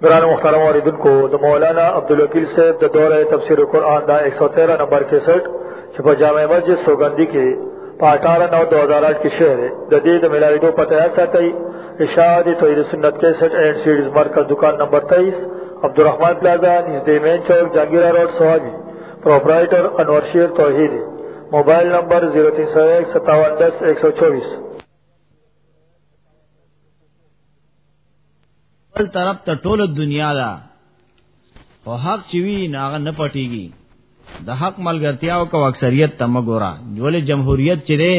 گران مختار موردن کو دا مولانا عبدالوکیل صاحب دا دور تفسیر قرآن دا 113 نمبر کے سٹ چپا جامع مسجد سوگندی کے پا 18 نو 2008 کی شہر ہے دا دید ملاوی دو پتہ ایسا تی اشاہد توحید سنت کے سٹ اینڈ سیڈز مرکز دکان نمبر 23 عبدالرحمن پلازا نزدی مین چوک جانگیرہ روڈ سوابی پروپرائیٹر انور شیر توحیدی موبایل نمبر 03015710124 بل طرف ته ټول دنیا دا او حق چې وی ناغه نه پټیږي د حق ملګرتیا او کو اکثریت تم ګورا جوړه جمهوریت چې دی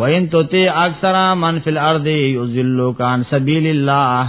وین توتی اکثرا من فی الارض یذلوا کان سبیل الله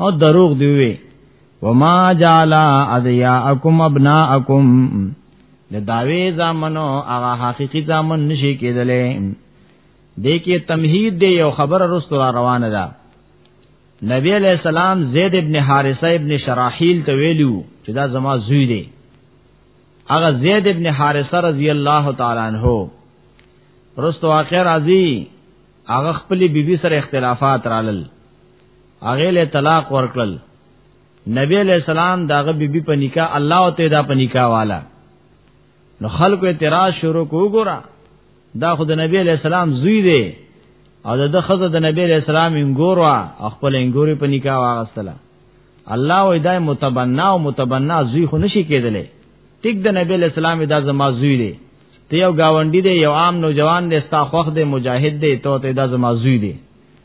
او دروغ دی وی وما جعل ادیاءکم ابناءکم د داوی زامنو هغه حقیقی زامن نشي کېدلې دې کې تمهید دی یو خبر رستو را روانه ده نبی علیہ السلام زید ابن حارثه ابن شراحیل ته ویلو چې دا زما زوی دی هغه زید ابن حارثه رضی الله تعالی عنہ رستو اخر ازي هغه خپل بیبي سره اختلافات رالل هغه له طلاق ورکړل نبی علیہ السلام داغه بیبي په نکاح الله او ته دا په نکاح والا نو خلکو اعتراض شروع کو ګورا دا خود نبی علیہ السلام زوی دی او د خزه د نبی علیہ السلام انګور وا خپل انګوري په نکاح واغستله الله وې دای متبنا او متبنا زوی خو نشي کېدلې ټیک د نبی علیہ السلام دا زما زوی دی ته یو گاونډي دی یو عام نوجوان دی ستا خوخ دی مجاهد دی ته ته دا زما زوی دی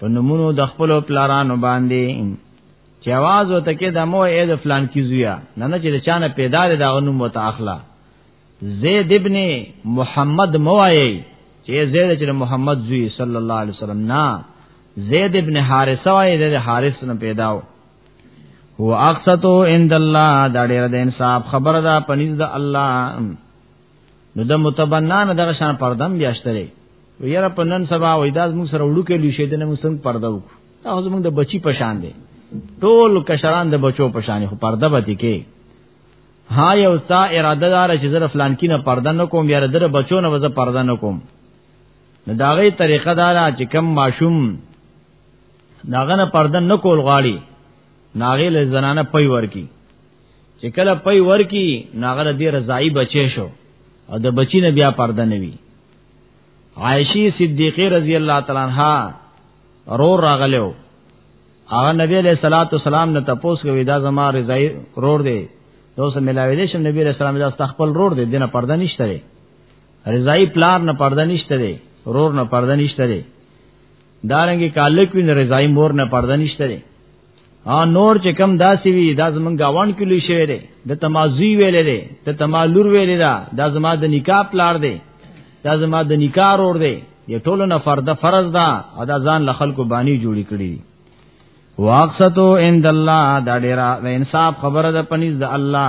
په نمونو د خپل پلارانو باندې چې आवाज وته کې د مو اې د فلان کی زویا نه نه چې چانه پیدا لري دا غنوم وته اخلا زید ابن محمد موایي چې زید چې محمد زوی صلی الله علیه وسلم نه زید ابن حارثه وایي د حارث نه پیداو هو اقصتو عند الله دا ډېر د انصاف خبره ده پنځ د الله نو د متبنا نه دغه شان پردم بیا شته ویره په نن سبا وای دا موږ سره وړو کې لوي شه د نن موږ څنګه پرده وکړو دا زموږ د بچی په شان دی ټول کشران د بچو په شان خو پرده به دي کې ها یو تا اراده دار چې زره فلان کینه پرده نه کوم یاره در بچو نه وځه پرده نه کوم نو داغه طریقه دار چې کم ماشوم داغه نه پرده نه کول غاړي ناغه له زنانه پي ورکی چې کله پي ورکی ناغره دې رضای بچي شو او د بچی نه بیا پرده نوي عائشی صدیقه رضی الله تعالی عنها رور راغلو هغه نبی علیہ الصلوۃ والسلام نه تپوس کوي دا زما رضای رور دی دوسه ملاوي دي شم نبی علیہ السلام دا استغفل رور دی دنه پرده نشته دی رضای پلار نه پرده نشته دی رور نه پرده نشته دی دارنګي کالک وین رضای مور نه پرده نشته دی ا نور چې کم داسي وي دا زمونږ گاوان کې لوي شوی دی د تمازوی ویلې دی د تمالور ویلې دا دا زما د نکاح پلار دی دا زما د نکاح ور دی د ټولو نه فرض فرض دا ادا ځان له خلکو باندې جوړی کړی واقصتو عند الله دا ډیره انصاف خبره ده پنيز د الله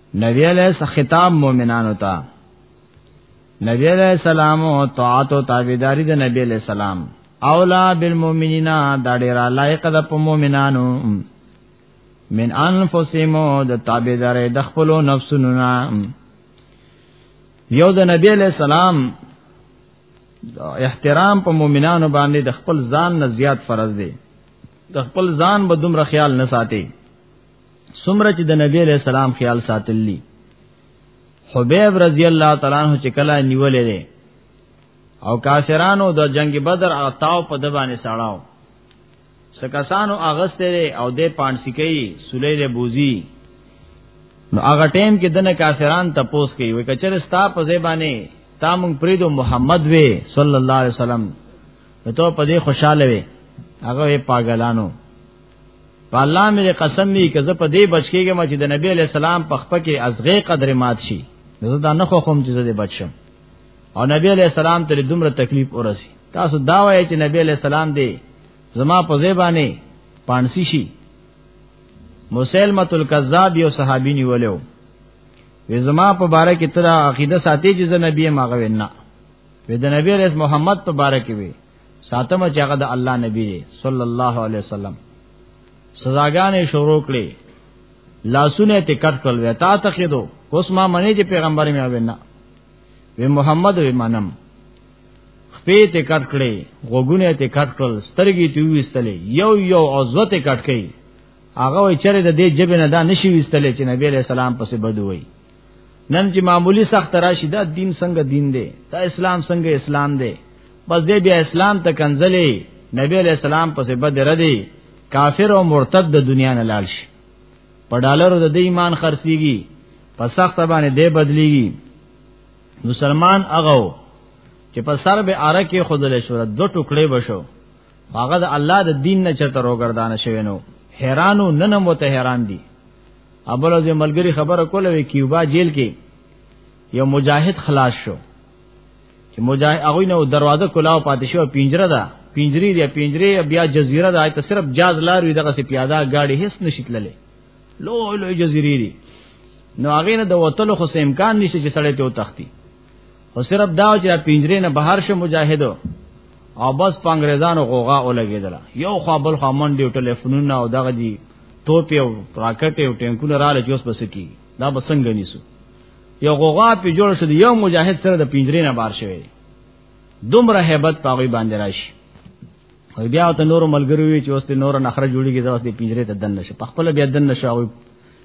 نبی علیہ السلام خطاب مومنانو ته نبی علیہ السلام او طاعت او تابعداري د نبی علیہ السلام اولا بالمؤمنین دا ډیر لایق ده په مؤمنانو من انفسهم د تابعداري د خپل نفسونو نه یو د نبی علیہ السلام احترام په مؤمنانو باندې د خپل ځان نه زیات فرض دی د خپل ځان به دومره خیال نه ساتي سمره چې د نبی له سلام خیال ساتلی حبیب رضی الله تعالی عنہ چې کله نیولې ده او کافرانو د جنگ بدر او تاو په دبانې ساړاو سکسانو اغسته او د پانسکی سلیل بوزی نو هغه ټیم کې دنه کافران تپوس کوي وای کچر ستا په زبانه تا مونږ پریدو محمد وی صلی الله علیه وسلم ته په دې خوشاله وي هغه پاګلانو په الله مې قسم می که زه په دې بچ کېږم چې د نبی علی السلام په خپه کې ازغه قدر مات شي زه دا نه خو کوم چې زه دې بچم او نبی علی السلام ته دومره تکلیف ورسی تاسو دا وایئ چې نبی علی السلام دې زما په زیبانه پانسی شي مسلمت الکذاب یو صحابي نیولیو وې زما په باره کې تر عقیده ساتي چې زه نبی ماغوي نه وې د نبی رس محمد په باره کې وې ساتم چې هغه د الله نبی دی صلی الله علیه وسلم سزاګانې شروع کړې لاسونه ته کټ کړل وتا ته خېدو اوس ما منی چې پیغمبر مې اوینا وی محمد وی منم خپې ته کټ کړې غوګونه ته کټ کړل سترګې ته وستلې یو یو عضو ته کټ کړې هغه چیرې د دې جبه نه دا نشي وستلې چې نبی له سلام پسې بدوي نن چې معمولی سخت راشي دا دین څنګه دین دی دا اسلام څنګه اسلام دی بس دې بیا اسلام ته کنځلې نبی علیہ السلام پسې بد ردی کافر او مرتد د دنیا نه لاړ شي په ډالرو د ایمان خرڅيږي په سخت باندې دې بدليږي مسلمان هغه چې په سر به اره کې خودل شو دو ټوکړې بشو هغه د الله د دین نه چتر وګردان شوی نو حیرانو نن مو ته حیران دي ابل از ملګری خبره کوله وی کیوبا جیل کې یو مجاهد خلاص شو چې مجاهد هغه نو دروازه کلاو پاتې شو پنجره ده پنجری دی پنجری بیا جزیره ده ته صرف جاز لار وی دغه سي پیاده گاډي هیڅ نشیتللې لو لو جزیری دی نو هغه نه د وتلو خو امکان نشته چې سړی ته وتختی او صرف دا چې پنجره نه بهر شه مجاهدو او بس په انګريزانو غوغا ولګیدل یو خوا بل خوا منډي ټلیفونونه او دغه دي توپي او راکټ او ټانکونه رااله جوس بس کی دا بسنګ نیسو یو غوغا په جوړ شو یو مجاهد سره د پنجره نه بار شوی دومره hebat پاغي باندې راشي او بیا ته نور ملګری وی چې اوس ته نور نخره جوړیږي دا اوس دې پنجره ته دن نشه په خپل بیا دن نشه او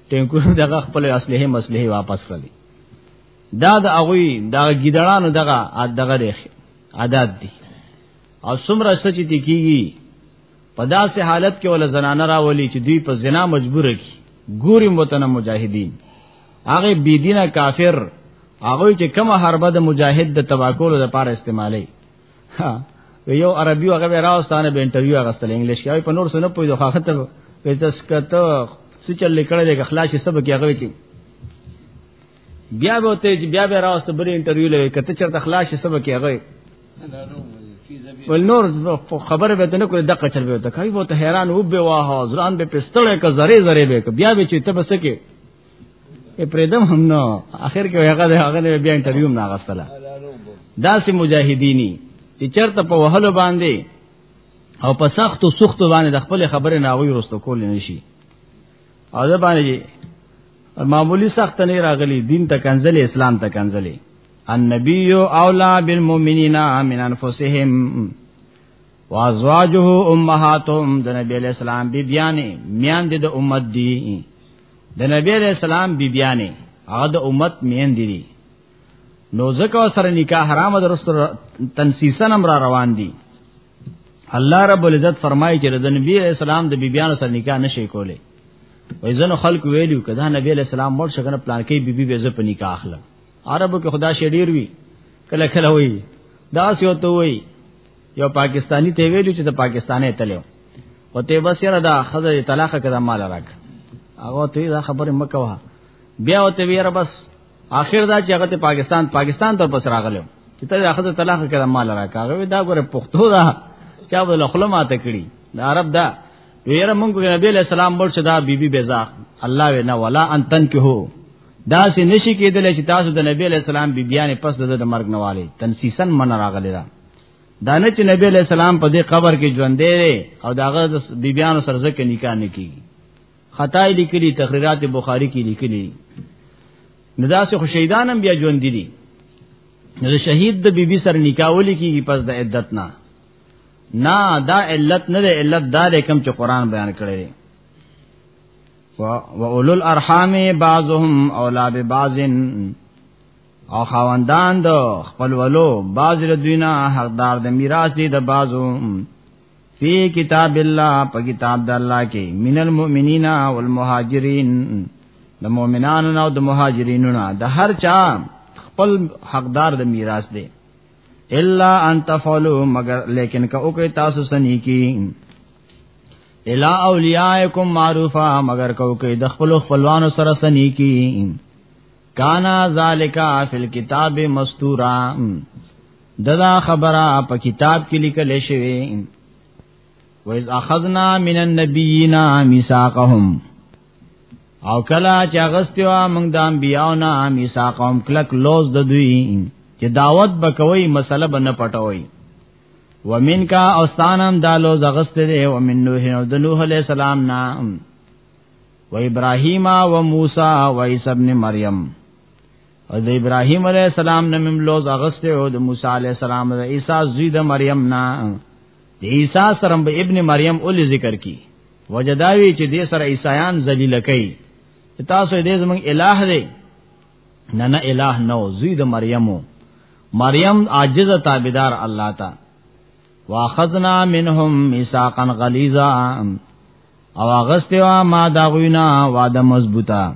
ټینکو دغه خپل اصله مسلې واپس کړلې دا د هغه دا ګیدړانو دغه دغه دی عادت دی او څومره سچ دي کیږي په داسې حالت کې ول زنانه راولي چې دوی په زنا مجبور کی ګوري متنه مجاهدین هغه بی دینه کافر هغه چې کومه حربه د مجاهد د تباکولو لپاره استعمالي یو عربي هغه راوستانه به انټرویو اغستل انګلیش کې په نور سره په دوه خاطر په تاسو کته سچل لیکل د اخلاص سبق هغه کې بیا به ته چې بیا به راوسته بل انټرویو لوي کته چرته خلاص سبا کې هغه ول نور خبره به نه کوي دغه چل به ته کوي وو ته حیران و به واه ځان به پستړې ک زری زری به بیا به چې ته بس کې ای پردم هم نو اخر کې هغه هغه بیا انټرویو نه غسله داسې مجاهدینی چې چرته په وهلو باندې او په سختو سختو باندې د خپل خبرې ناوي رستو کول نشي او دا باندې معمولی سخت نه راغلی دین ته کنزل اسلام ته کنزلی النبی اولا بالمؤمنین من انفسهم وازواجه امهاتهم د نبی علیہ السلام بی بیانې میان د امت دی د نبی علیہ السلام بی بیانې هغه د امت میان دی نو ځکه سره نکاح حرام درست تنسیسن امر روان دي الله رب العزت فرمایي چې د نبی اسلام د بیبيانو سره نکاح نشي کولی وای زنه خلق ویلو کدا نبی علیہ السلام مړ شګنه پلان کې بیبي به زپ نکاح اخلم عربو کې خدا شي ډیر وی کله کله وی دا سیو ته وی یو پاکستانی ته ویلو چې د پاکستانه تلو او ته بس یره دا خزه طلاق کړه مال راک هغه ته دا خبره مکوه بیا ته ویره بس اخر دا چې هغه ته پاکستان پاکستان تر پس راغلو چې ته هغه ته طلاق کړه مال راکاغه دا ګوره پښتو دا چا ول خپل ماته کړی دا عرب دا ویره مونږ نبی له سلام ورشه دا بیبي بیزا الله وینا ولا ان تنکه دا سې نشي کېدل چې تاسو د نبی له سلام بیبيان پس د مرګ نواله تنسیسن من راغلی دا دا نه چې نبی له سلام په دې قبر کې ژوندې او داغه د بیبيانو سره ځکه نکاح نه کیږي خطا لیکلی تقریرات بخاری کې لیکلی نو دا څه شهیدان هم بیا ژوند دي نو شهید د بیبي سره نکاح ولي کیږي پس د عدت نه نه دا علت نه ده علت دا ده کوم چې قران بیان کړی دی و اولل ارحام بعضهم اولا ببعض او خواندان د خپل ولو بعض ردوینا حقدار د میراث دي د بعضو فی کتاب الله په کتاب د الله کې من المؤمنین والمهاجرین د مؤمنانو او د مهاجرینو نه د هر چا خپل حقدار د میراث دی الا ان تفعلوا مگر لیکن که او کې تاسو سنی کی الا اولیاءکم معروفا مگر کو کې د خپل خپلوانو سره سنی کی کانا ذالکا فی الكتاب مستورا ددا خبره په کتاب کې لیکل شوی و اذ اخذنا من النبیین میثاقهم او کلا چې اغستوا موږ د انبیاو نه میثاقهم کلک لوز د دوی چې دعوت بکوي مسله بنه پټوي ومن کا اوستانم دالو زغست دی ومن نوح او د نوح علیہ السلام نا و ابراهیم و موسی و عیسی ابن مریم او د ابراهيم عليه السلام نه مملوز اغسته او د موسی عليه السلام د عيسى زوی د مريم نه د عيسى سره به ابن مريم اول ذکر کی وجداوی چې د سره عيسایان ذلیل کوي تاسو دې زمون الٰه دې نه نه الٰه نو زوی د مريمو مریم عاجز تابعدار الله تا واخذنا منهم ميثاقا غليظا او اغسته ما دا غوینا وعده مضبوطه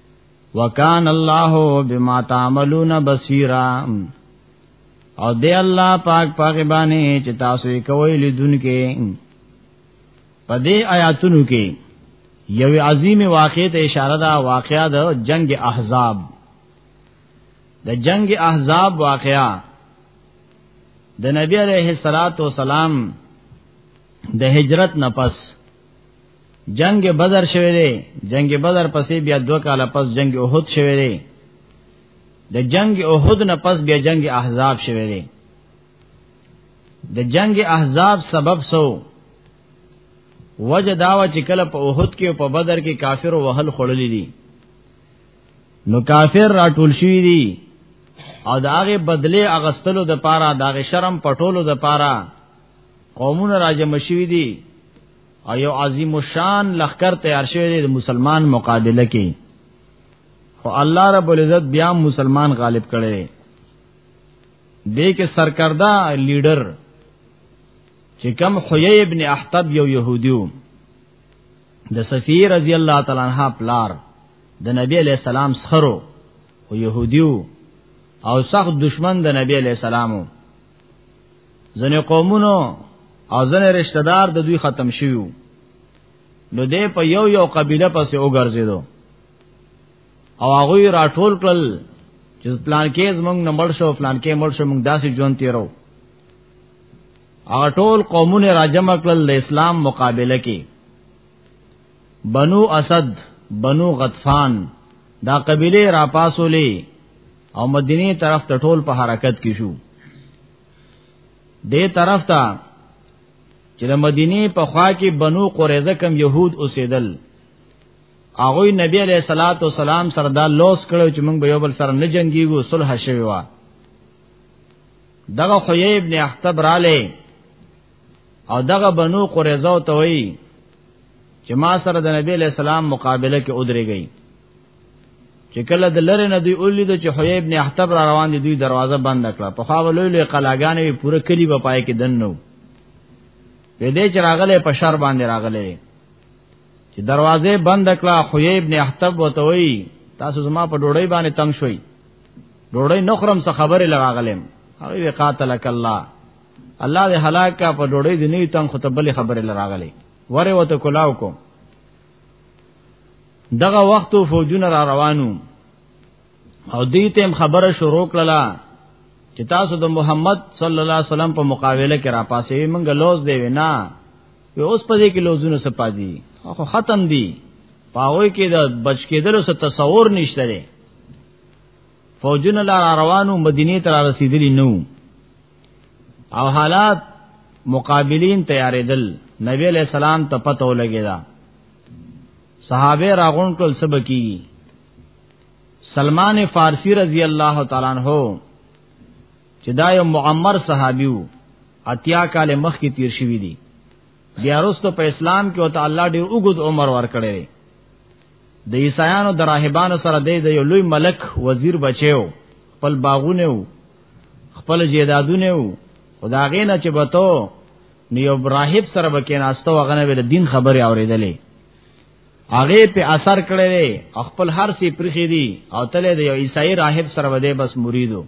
وکان الله بما تعملون بصیرا او دی الله پاک پاک باندې چې تاسو یې کوی لیدونکې په دې آیاتونو کې یو عظیم واقعې ته اشاره ده واقعا د جنگ احزاب د جنگ احزاب واقعا د نبی علیہ الصلات والسلام د هجرت نه پس جنگ بدر شوه دی جنگ بدر پسې بیا دوه کاله پس جنگ احد شوه دی د جنگ احد نه پس بیا جنگ احزاب شوه دی د جنگ احزاب سبب سو وجه داوا چې کله په اوحد کې او په بدر کې کافر وهل خړلې دي نو کافر راټول شوی دي او د هغه بدله اغستلو د پاره د شرم پټولو د پاره قومونه راجم شوی دي او یو عظیم شان لخر تیار شوی دی مسلمان مقابله کې خو الله رب العزت بیا مسلمان غالب کړي دې کې سرکردا لیډر چې کم حیی ابن احتب یو يهودیو د سفیر رضی الله تعالی عنہ پلار د نبی علیہ السلام سخرو او يهوديو او سخت دشمن د نبی علیہ السلامو ځنې قومونو او ځنې رشتہ دار د دوی ختم شیو نو دې په یو یو قبیله پسې وګرځیدو او هغه راټول کړل چې پلان کې زمونږ نمبر شو پلان کې مړ شو موږ داسې ژوند تیرو هغه ټول قومونه راجمع کړل د اسلام مقابله کې بنو اسد بنو غطفان دا قبیله را پاسولې او مدینه طرف ته ټول په حرکت کې شو دې طرف ته چې د مدینه په خوا کې بنو قریظه کم يهود اوسېدل هغه نبی علیہ الصلات والسلام سره دا لوس کړو چې موږ به یو بل سره نه جنگیږو صلح شوی و دغه خو ابن احتب رااله او دغه بنو قریظه او توي چې ما سره د نبی له سلام مقابله کې ودرېږي چې کله د لری نه دی اولی د چې حوی ابن احتب را روان دي دوی دروازه بند کړه په خوا ولولې قلاګانې پوره کلی په پای کې دنو په دې چې راغله په شر باندې راغله چې دروازه بند کړه حوی ابن احتب وته وی تاسو زما په ډوړی باندې تنگ شوي ډوړی نخرم څه خبره لراغلم هغه قاتلک الله الله دې هلاک کا په ډوړې دې نه تنګ خو ته بلې خبرې لراغلې وره وته کلاو کو دغه وخت فوجونه را روانو او دې تم خبره شروع کړله چې تاسو د محمد صلی الله علیه وسلم په مقابله کې را پاسې موږ لوز دی نه وی اوس په دې کې لوزونه سپا دي خو ختم دي پاوي کې د بچ کېدلو څخه تصور نشته لري فوجونه لار روانو مدینه ته رسیدلی نو او حالات مقابلین تیارېدل نبی علیہ السلام ته پته ولګیدا صحابه راغون کول سبکی سلمان فارسی رضی الله تعالی عنہ چې دا یو معمر صحابي وو اتیا کال مخ کې تیر شوی دی بیا وروسته په اسلام کې او تعالی ډېر وګد عمر ورکړی د عیسایانو د راهبانو سره دی د یو لوی ملک وزیر بچیو خپل باغونه وو خپل جیدادونه وو خدا غینه چې بتو نو یو راهب سره بکیناستو هغه نه د دین خبره اوریدلې هغه په اثر کړي خپل هر سی پرخې دي او تله د یو عیسائی راهب سره بده بس مریدو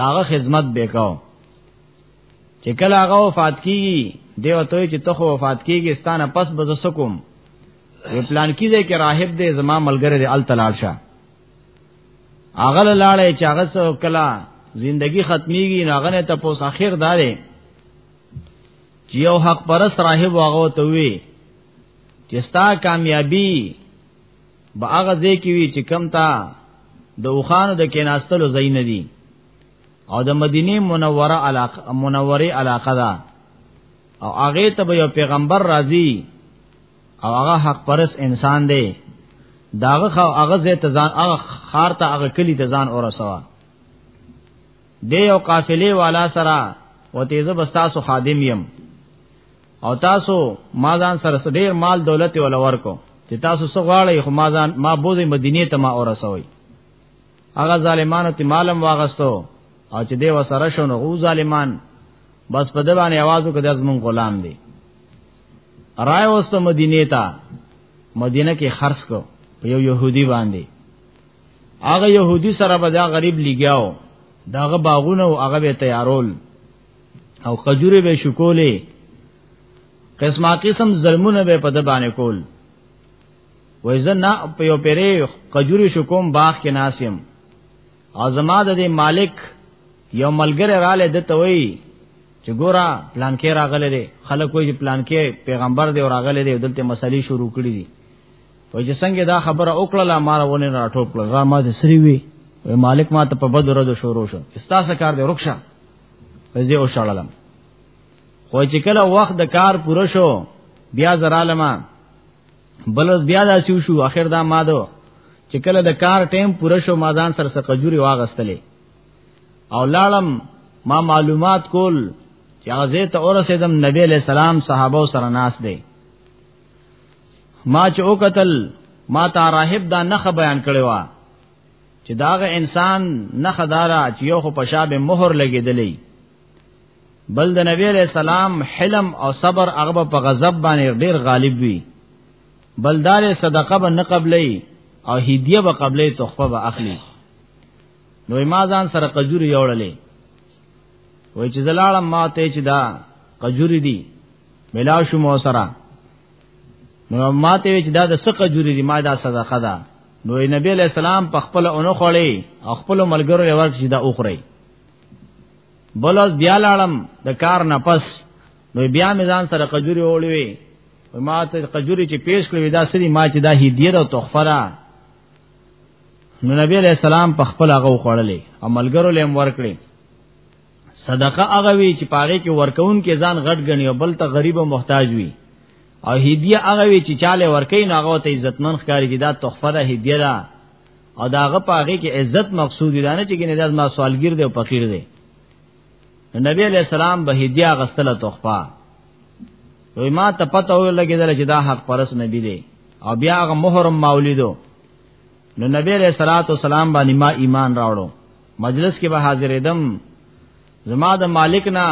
داغه خدمت وکاو چې کله هغه وفات کیږي دیو ته چې ته وفات کیږي ستانه پس بز سکم وی پلان کی دی کې راهب دی زما ملګری دی ال تلاشه هغه لاړې چې هغه سو کلا زندگی ختميږي هغه نه ته پوس اخر دارې چې یو حق پرس راهب هغه ته وی چې ستا کامیابی با هغه ځای کې وی چې کم تا د اوخانو د کیناستلو ځای نه دی او د مدینه منوره علاقه منوره علاقه ده او هغه ته به یو پیغمبر راځي او هغه حق پرس انسان دی داغه خو هغه زه ته ځان هغه خار ته هغه کلی ته ځان اور سوا دی یو قافله والا سره و تیزه بستاسو خادم یم او تاسو ما ځان سره ډیر مال دولت ول ورکو چې تاسو څو غواړئ خو ما ځان ما بوزي مدینه ته ما اور سوي هغه ظالمانو ته مالم واغستو او چې دی وسره شونه غو ظالمان بس په دبانې आवाज وکړ د ازمن غلام دی رای واست مدینه ته مدینه کې خرڅ کو په یو يهودي باندې هغه يهودي سره به دا غریب لګیاو داغه باغونه او هغه به تیارول او قجوره به شکولې قسمه قسم ظلمونه به په د باندې کول وای زه نه په یو پیری قجوره شکوم باغ کې ناسیم او زما د دې مالک یو ملګری رااله د توي چې ګورا پلان کې راغله دي خلک وایي چې پلان کې پیغمبر دی راغله دي دلته مسلې شروع کړې دي په چې څنګه دا خبره وکړه لا مار ونه راټوپ کړ را ما دې سری وی مالک ما ته په بد ورځ شروع شو استاسه کار دې رخصه زه او شړلم خو چې کله وخت د کار پوره شو بیا زرالما بل ورځ بیا دا سیو شو اخر دا ما دو چې کله د کار ټیم پوره شو ما ځان سره سقجوري واغستلې او لاړم ما معلومات کول چې هغه زه ته اورسیدم نبی علیہ السلام صحابه سره ناس دی ما چې او قتل ما ته راهب دا نخ بیان کړی و چې داغه انسان نخدارا چې یو خو پشاب مہر لګیدلې بل د نبی علیہ السلام حلم او صبر هغه په غضب باندې ډیر غالب وي بلدار صدقه به نه قبلې او هدیه به قبلې تخفه به اخلي نو ما ځان سره قجوري یوړلې وای چې زلاړم ما ته چې دا قجوري دي ملاو شو مو سره نو ما ته چې دا د سقه جوړي دي ما دا صدقه ده نو نبی علیہ السلام په خپل اونو خړې او خپل ملګرو ورکړي دا اوخره بلوز بیا لاړم د کار نه پس نو بیا مې ځان سره قجوري وړوي ما ته قجوري چې پیش کړې دا سری ما چې دا هدیه او تحفه را نو نبی علیہ السلام په خپل هغه خوړلې او ملګرو لیم ورکړي صدقه هغه وی چې پاره کې ورکون کې ځان غټ غني او بل ته غریب او محتاج وي او هدیه هغه وی چې چاله ورکې نو هغه ته عزتمن ښکاری چې دا تحفه ده هدیه ده او داغه پاغه کې عزت مقصود دی نه چې ګنې داس ما سوالګر دی او فقیر دی نبی علیہ السلام به هدیه غستله تخفا وی ما ته پته ولګیدل چې دا حق پرس نبی دی او بیا غ محرم مولیدو نو نبی علیہ الصلوۃ والسلام باندې ما ایمان راوړو مجلس کې به حاضر دم زما د مالک نه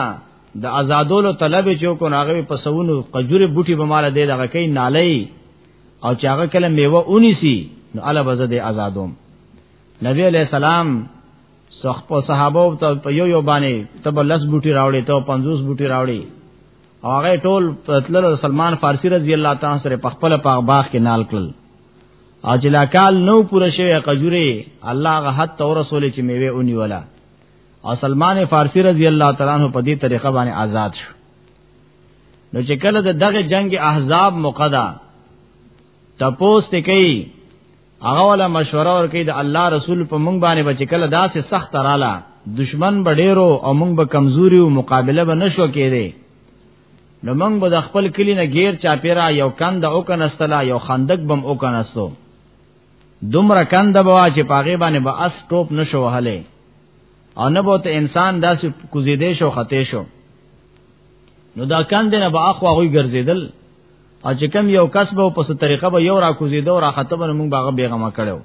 د آزادولو طلب چوکو ناغه په سونو قجوره بوټي به مال دی دغه کې نالې او چې هغه کله میوه اونیسی نو الله بزد آزادوم نبی علیہ السلام صح په صحابه ته په یو یو باندې تب لس بوټي راوړي ته 50 بوټي راوړي هغه ټول تلل سلمان فارسی رضی الله تعالی سره په خپل په باغ کې نال کړل اجلا کال نو پوره شوی قجوري الله غ حد تور رسول چې میوه اونی ولا او سلمان فارسی رضی الله تعالی عنہ په دې طریقه باندې آزاد شو نو چې کله د دغه جنگ احزاب مقدا تپوس ته کوي هغه ولا مشوره ور کوي د الله رسول په مونږ باندې بچ کله داسې سخت رااله دشمن بډیرو او مونږ به کمزوري او مقابله به نشو کېده نو مونږ به د خپل کلی نه غیر چاپیرا یو کند او کنستلا یو خندق بم او کنستو دومره کند بوا چې پاغه باندې به اس ټوپ نشو وهله او نه بوته انسان داسې کوزیدې شو خطې شو نو دا کاندې نه به اخو هغه ګرځیدل او چې کم یو کس به په ست طریقه به یو را کوزیدو را خطب نه مونږ باغه بیغمه کړو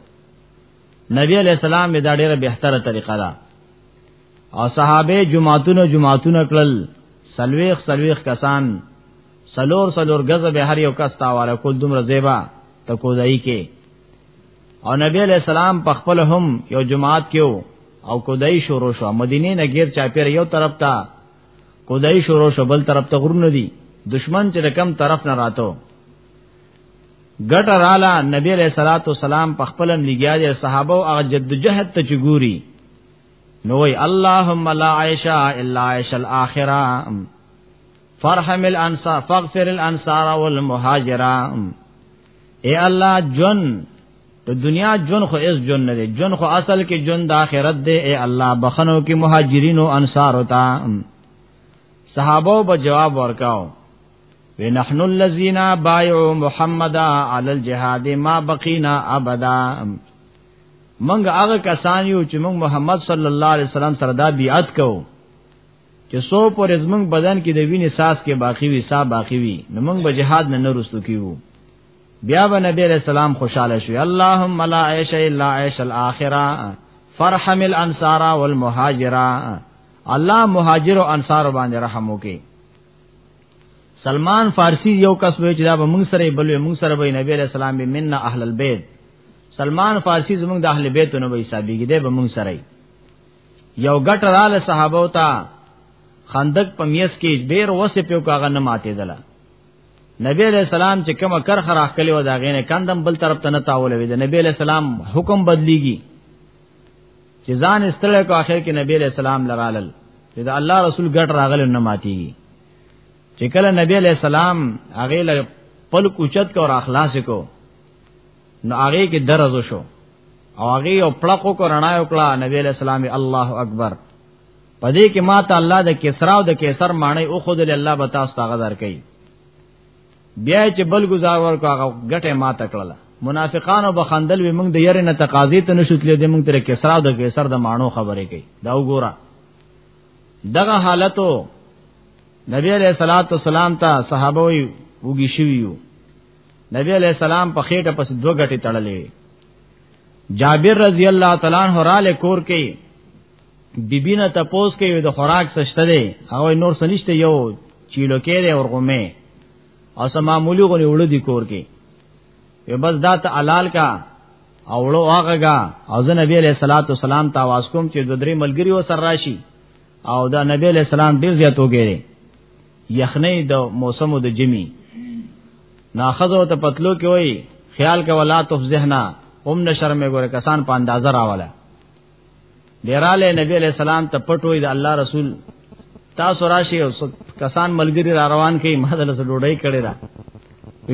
نبی علیہ السلام دا ډیره بهتره طریقه ده او صحابه جمعتون جمعتون کړل سلويخ سلويخ کسان سلور سلور غزه به هر یو کس تاواله کول دومره زیبا تکو دای کې او نبی علیہ السلام په خپل هم یو جماعت کې او کودای شروع شو مدینه نه غیر چا پیر یو طرف ته کودای شروع شو بل طرف ته غرونه دي دشمن چې کم طرف نه راتو ګټ رااله نبی علیہ الصلوۃ والسلام په خپل هم لګیا دي صحابه او هغه جدوجہد ته چګوري نو وی اللهم لا عائشہ الا عائشہ الاخرہ فرحم الانصار فاغفر الانصار والمهاجرہ اے الله جون د دنیا جون خو اس جون نه دی جون خو اصل کې جون د آخرت دی اے الله بخنو کې مهاجرین او انصار ہوتا صحابه به جواب ورکاو وی نحن الذین بایعوا محمدا علی الجهاد ما بقینا ابدا منګ هغه کسان یو چې موږ محمد صلی الله علیه وسلم سره دا بیعت کوو چې سو پر زمنګ بدن کې د وینې ساس کې باقی وي سا باقی وي نو موږ به جهاد نه نرسو کیو بیا به نبی علیہ السلام خوشاله شو اللهم لا عیش الا عیش الاخره فرحم الانصار والمهاجرا الله مهاجر او انصار باندې رحم وکي سلمان فارسی یو کس وی چې دا به موږ سره بلوي موږ سره به نبی علیہ السلام به مننا اهل البيت سلمان فارسی زموږ د اهل بیت نو به حسابيږي دی به موږ سره یو ګټ رااله صحابه او تا خندق په میس کې ډیر وسه پیو کاغه نه ماته دلا نبی علیہ السلام چې کومه کر خراخ کلی و دا غینه کندم بل طرف ته نه تاول وی د نبی علیہ السلام حکم بدلیږي چې ځان استړی کو اخر کې نبی علیہ السلام لرالل چې دا الله رسول ګټ راغل نه ماتيږي چې کله نبی علیہ السلام هغه له پل کوچت کو را اخلاص کو نو هغه کې درز شو او هغه یو پړقو کو رڼا یو کړه نبی علیہ السلام الله اکبر پدې کې ما ته الله د کسرا او د کیسر معنی او خود له الله بتا است هغه درکې بیا چې بل گزار ورکو هغه غټه ما ته کړله منافقانو بخندل وي موږ د یره نه تقاضې ته نشوتلې د موږ تر کسرا او د کیسر د معنی خبرې کوي دا وګوره دغه حالتو نبی علیہ الصلوۃ والسلام ته صحابه وي وګی شویو نبی علیہ السلام په خېټه پس دوه غټي تړلې جابر رضی الله تعالی عنہ را لکور کې بیبینه تپوس کې د خوراک سشته دی او نور سنشته یو چیلو کې دی ورغمه او سمامولی غونې وړو دی کور کې یو بس دا ته حلال کا اوړو هغهګه او زه نبی علیہ الصلوۃ والسلام ته आवाज کوم چې د درې ملګری و سر راشي او دا نبی علیہ السلام ډیر زیات وګړي یخنی د موسمو د جمی ناخذو ته پتلو کې وای خیال کا ولا تفزهنا هم نشرم ګور کسان په اندازه راواله ډیراله نبی علیہ السلام ته پټوي د الله رسول تاسو راشي او کسان ملګری را روان کړي ماده له ډوډۍ کړي را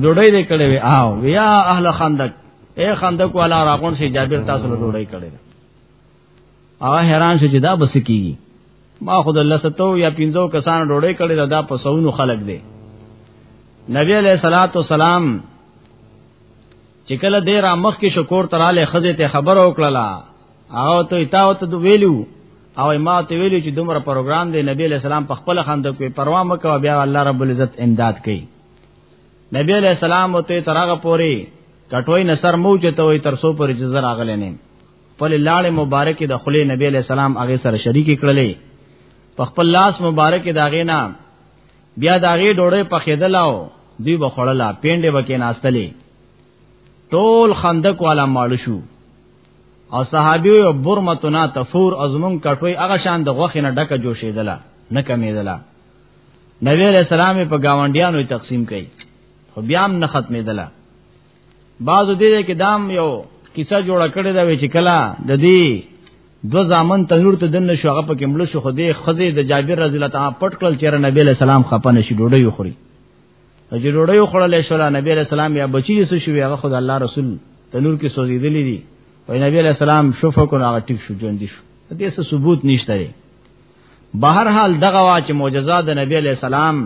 ډوډۍ دې کړي وي آو بیا اهل خندق اے خندق والا راغون سي جابر تاسو له ډوډۍ کړي هغه حیران شو چې دا بس کیږي ما خود الله ستو یا پینځو کسان ډوړې کړي دا په سونو خلق دی نبی علیہ الصلات والسلام چې کله دې را مخ کې شکور تراله خزه ته خبر او کړلا او ته ایتاو ته ویلو او ما ته ویلو چې دومره پروګرام دی نبی علیہ السلام په خپل خند کوي پروا مکو بیا الله رب العزت امداد کوي نبی علیہ السلام ته ترغه پوري کټوي نصر مو چته وي ترسو پر جزر اغلې نه په لاله مبارک د خلی نبی علیہ السلام هغه سره شریک کړلې په خپل لاس مبارک دا غینا بیا دا غي ډوړې په خېدلاو دوی بخړلا پینډه وکې ناستلې ټول خندق والا ماړ شو او صحابي او برمتنا تفور ازمون کټوي هغه شان د غوخې نه ډکه جوشېدله نه کمېدله نبی علیہ السلام په گاونډیانو تقسیم کړي خو بیا هم نه ختمېدله بعضو دې کې دام یو کیسه جوړ کړی دا وی چې کلا د دې دو زامن تنور ته دنه شو هغه پکې مړ شو خو دې خزه د جابر رضی الله تعالی پټ کړل چې نبی له سلام خپه نشي ډوډۍ وخوري چې ډوډۍ وخړل شو نبی له سلام یا بچی یې شو هغه خدای الله رسول تنور کې سوزیدلې دي او نبی له سلام شفا کو هغه ټیک شو ژوند شو دې څه ثبوت نشته بهر حال دغه وا چې معجزات د نبی له سلام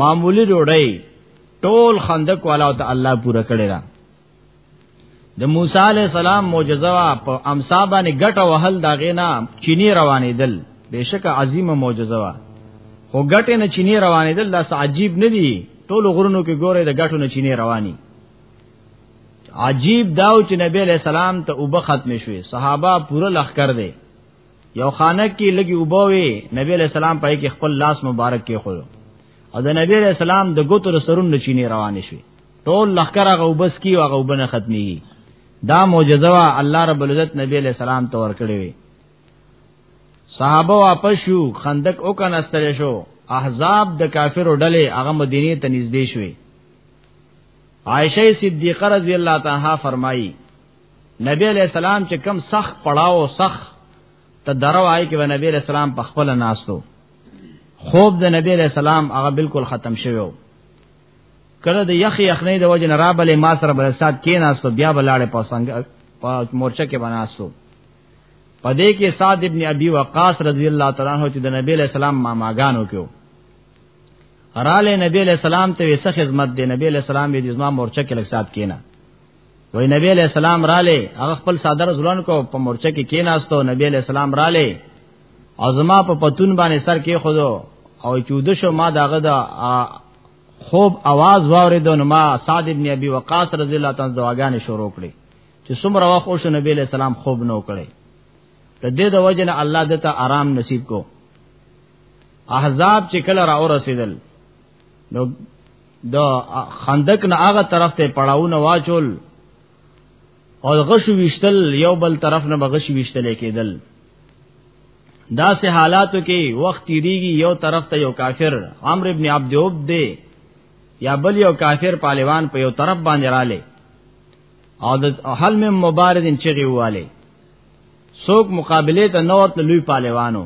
معمولی ډوډۍ ټول خندق والا ته الله پورا کړی دا د موسی علی السلام معجزه وا په امسا باندې ګټه وهل دا غینا چینی روانې دل بهشکه عظیمه معجزه وا خو ګټه نه چینی روانې دل دا عجیب نه دی ټول غرونو کې ګوره د ګټو نه چینی رواني عجیب داو چې نبی علیہ السلام ته وب ختم شوي صحابه پوره لخ کر دی یو خانه کې لګي وبوي نبی علیہ السلام پای کې خپل لاس مبارک کې خو او د نبی علیہ السلام د ګوتو له سرون نشینه روان شي ټول لخر هغه وبس کی او هغه وبنه ختمي دا معجزه وا الله رب العزت نبی علیہ السلام ته ورکړي وي صحابه واپس شو خندق او کنستل شو احزاب د کافرو ډلې هغه مدینه ته نږدې شوې عائشه صدیقہ رضی الله تعالی فرمایي نبی علیہ السلام چې کم سخ پړاو سخ ته درو آی کې نبی علیہ السلام په خپل ناستو خوب د نبی علیہ السلام هغه بالکل ختم شوو کله د یخ یخنې د وجه نه رابلې ما سره بل سات کې ناستو بیا بلاړې په څنګه په مورچه کې بناستو پدې کې سعد ابن ابي وقاص رضی الله تعالی عنہ چې د نبی علیہ السلام ما ماګانو کېو رااله نبی علیہ السلام ته وسه خدمت دی نبی علیہ السلام دې زما مورچه کې لږ سات کېنا وای نبی علیہ السلام را لې هغه خپل صادر ځلون کو په مورچه کې کیناستو نبی علیہ السلام را لې او زما په پتون باندې سر کې خودو او چود شو ما داغه دا خوب आवाज واوریدو نو ما سعد ابن ابي وقاص رضی الله تعالی دعاګانې شروع کړې چې څومره وخت وشو نبی علیہ السلام خوب نو کړې د دې د وجنه الله دته آرام نصیب کو احزاب چې کله را ورسېدل نو د خندق نه هغه طرف ته پړاونه واچول او غشو وشتل یو بل طرف نه بغشو وشتل کېدل دا سه حالاتو کې وخت تیریږي یو طرف ته یو کافر عمرو ابن عبد عوب دی یا بل یو کافر پالوان په پا یو طرف باندې رااله او د حل مم مبارزین چغي واله څوک مقابله ته نور ته لوی پهلوانو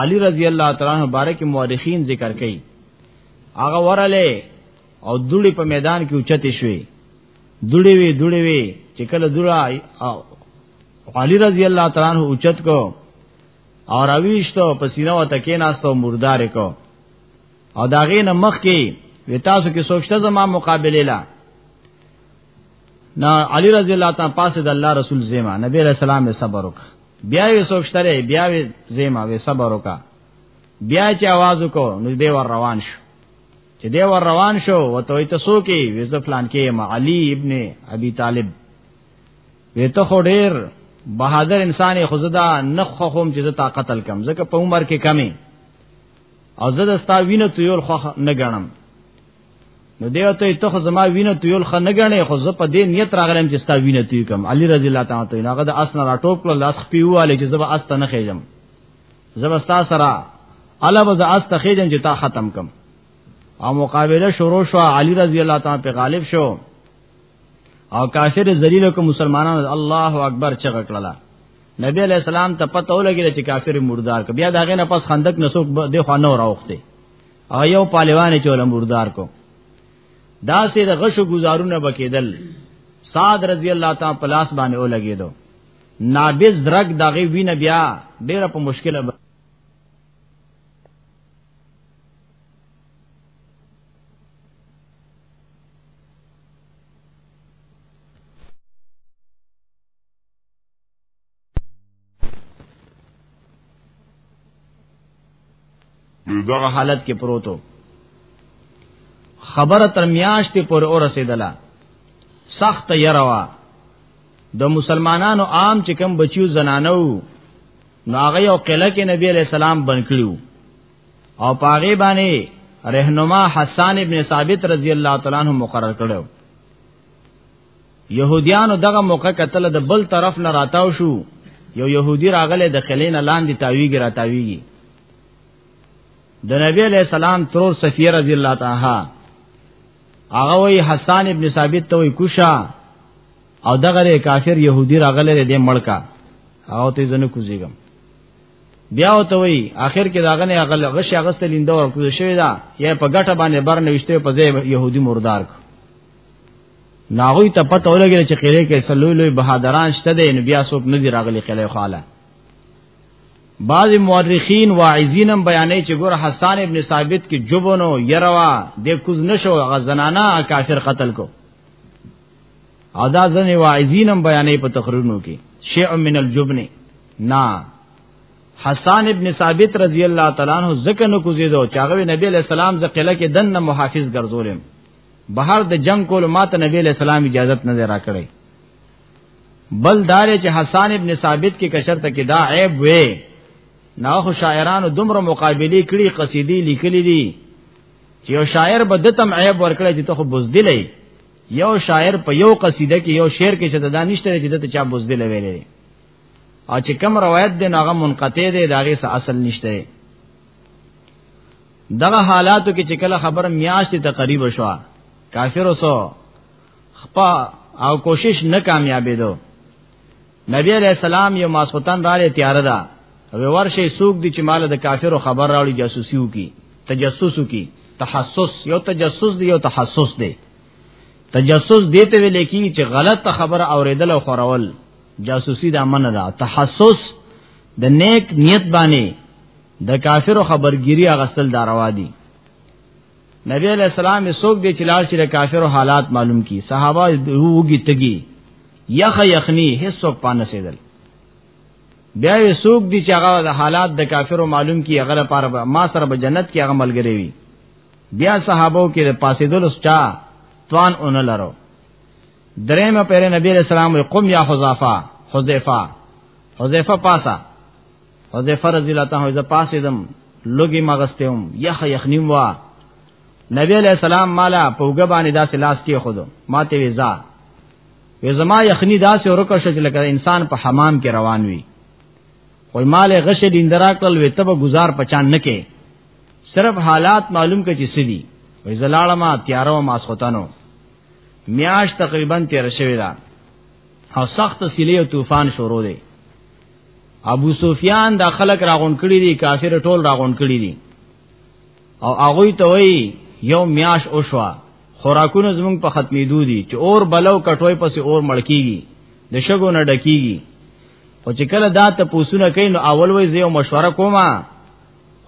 علی رضی الله تعالی عنہ بارک مورخین ذکر کړي هغه ورله او دوړي په میدان کې اوچته شوې دوړي وی دوړي وی چې کله دوړه علی رضی الله تعالی عنہ اوچت کو او راویشتو په سینه وته کې ناستو مردار کو او داغې نه مخ کې وی تاسو کې سوچته زما مقابله لا نا علی رضی الله تعالی پاسه د الله رسول زیما نبی علیہ السلام به صبر وک بیا وی سوچتره بیا وی زیما وی صبر وک بیا چې आवाज وکاو نو دی ور روان شو چې دی ور روان شو وته ایت سو کې وی ز فلان کې ما علی ابن ابي طالب وی ته خو ډیر بہادر انسان خزدا نخ خوم چې تا قتل کم زکه په عمر کې کمی او زه د ستا وینې تو یو خو نه غنم نو دیو ته ته زما وینه تویل خ نه غنې خو زه په دې نیت راغلم چې ستا وینه توی کم علی رضی الله تعالی ته هغه د اسنه راټوب کړل لاس پیواله چې زما استه نه خېجم زما ستا سره الا وز استه خېجم چې تا ختم کم او مقابله شروع شو علی رضی الله تعالی په غالب شو او کافر ذلیل کو مسلمانان الله اکبر چغه کړل نبی علیہ السلام ته پته ولګی چې کافر مردار ک بیا داغه نه پس خندق نسوک د خوانو راوخته او یو پالوان چول مردار کو دا سه د غشو گزارونه بکیدل صاد رضی الله تعالی پلاس باندې او لګیدو نابز درک دغه وینه بیا ډیره په مشکله دغه حالت کې پروتو خبره تر میاشتې پر اور رسیدله سخت یروا د مسلمانانو عام چې کم بچیو زنانو نو هغه یو قله کې نبی علی السلام بن کړو او پاغه باندې رهنما حسان ابن ثابت رضی الله تعالی عنہ مقرر کړو يهوديانو دغه موقع کتل د بل طرف نه راتاو شو یو يهودي راغله د خلین لاندې تاویږي را تاویږي د نبی علیہ السلام ترور صفیه رضی الله تعالی هغه وی حسان ابن ثابت ته وی کوشا او دغه کافر يهودي راغله دې مړکا او ته زنه کوزیګم بیا وته وی اخر کې داغه نه غل غش اغست لیند ورکو شوی دا یا په ګټه باندې بر نوشته په ځای يهودي مردار کو ناغوی ته پته ولګی چې قلعه کې سلوی لوی بهادران شته دي نو بیا څوک نه دی راغلی قلعه خاله بعض مورخین واعظین هم بیانې چې ګور حسان ابن ثابت کې جبونو يروا د کوز نشو غزنانا کافر قتل کو او دا ځنې واعظین هم بیانې په تقریرونو کې شیع من الجبن نا حسان ابن ثابت رضی الله تعالی عنہ زکه نو کوزیدو چې هغه نبی علیہ السلام زقله کې دنه محافظ ګرځولم بهر د جنگ کول ماته نبی علیہ السلام اجازه نه دی راکړی بل دار چې حسان ابن ثابت کې کشر ته کې دا عیب وې نه خو شاعرانو دومره مقابله کړي قصیدی لیکلي دي چې یو شاعر به دتم عیب ورکړي چې ته خو بوزدلې یو شاعر په یو قصیده کې یو شعر کې چې دا نشته چې دته چا بوزدل ویلې او چې کم روایت دی ناغه منقطع دی داغه اصل نشته دغه حالاتو کې چې کله خبر میاشتې تقریبا شو کافر وسو خپا او کوشش نه کامیابې دو نبی علیہ السلام یو ماسوتن را لې تیار ده وی ورشه سوق دي چې مال د کافرو خبر راوړي جاسوسیو کی تجسسو کی تحسس یو تجسس دی یو تحسس دی تجسس دې ته ویل کی چې غلط خبر اوریدل او خورول جاسوسی د امن ده تحسس د نیک نیت باندې د کافرو خبرګيري اغستل دا روا دي نبی علیہ السلام سوک دی چلار چې د کافرو حالات معلوم کی صحابه وګي تګي یخ یخنی هیڅ څوک پانه سیدل بیا یې سوک دی چې هغه د حالات د کافرو معلوم کی هغه لپاره ما سره به جنت کې هغه ملګری وي بیا صحابه کې د پاسېدل سچا توان اون لرو درېم پیر نبی علیہ السلام قم یا حذافه حذیفه حذیفه پاسا او د فرض الله تعالی ز پاسې دم لوګي مغستم یخ یخنیم وا نبی علیہ السلام مالا پوګ باندې داسې لاس کې خود ماته ویزا وې زما یخنی داسې ورکه شج لکه انسان په حمام کې روان وي وای مال غش دیندرا کل وې تب گزار پچان نه کې صرف حالات معلوم کې چې سدي وې زلاړه ما تیارو ما سوتانو میاش تقریبا تیر شوی دا او سخت سیلی او طوفان شروع دی ابو سفیان دا خلک راغون کړی دي کافر ټول راغون کړی دي او هغه ته وای یو میاش او شوا خوراکونه زمونږ په ختمې دو دي چې اور بلو کټوي پسې اور مړکیږي د شګو نه ډکیږي او چې کله دا ته پوسونه کین نو اول وای زه مشوره کوم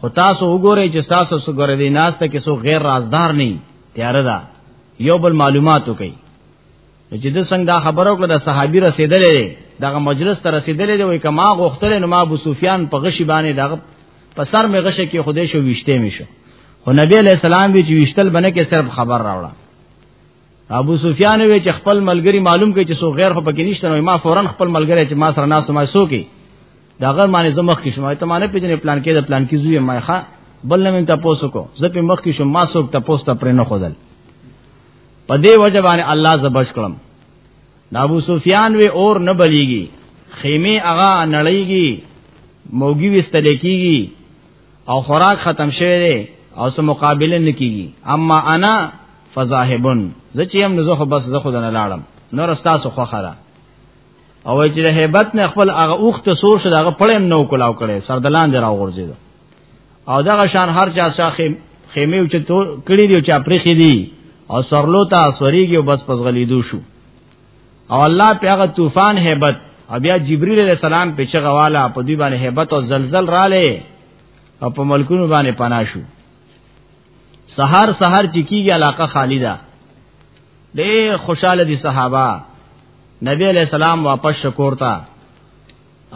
خو تاسو وګورئ چې تاسو وګورئ دي ناس ته کې سو غیر رازدار نه تیار ده یو بل معلوماتو کوي نو چې د څنګه دا خبرو کړه د صحابي رسیدلې دغه مجلس ته رسیدلې دی وای کما غوښتل نو ما ابو سفیان په غشي باندې دغه په سر مې غشه کې خوده شو وشته مې شو خو نبی علیہ السلام به چې وشتل بنه کې صرف خبر راوړه ابو سفیان وی چې خپل ملګری معلوم کړي چې سو غیر خو پکې نشته نو ما فورا خپل ملګری چې ما سره ناس ما سو کې دا غر باندې زمخ کې شمه ته معنی پیژنې پلان کې دا پلان کې زوی ما ښا بل نه من تاسو کو زه په مخ کې شم ما سو تاسو ته پرې نه خدل په دې وجه باندې الله زبش کړم دا ابو سفیان وی اور نه بلیږي خیمه هغه نړیږي موګي وستل کیږي او خوراک ختم شوه دی او سم مقابله نکیږي اما انا فذاهبن زچې هم نزه خو بس زه خو نه لاړم نور استاسو خو خره او چې هیبت نه خپل هغه اوخت سور شو دغه پړم نو کولاو کړي سردلان دی راو غورځیدو او دغه شان هر چا شاخې خیمه او چتو کړي دی او چا پرخې دی او سرلو ته سوريږي او بس پس غلیدو شو او الله په هغه طوفان hebat بیا جبريل عليه السلام په چغه والا په دی باندې hebat او زلزل رااله او په ملکونو باندې پنا شو سحر سحر چې کیږي علاقه خالی ده ډېر خوشاله دي صحابه نبی علیہ السلام واپس شکور ته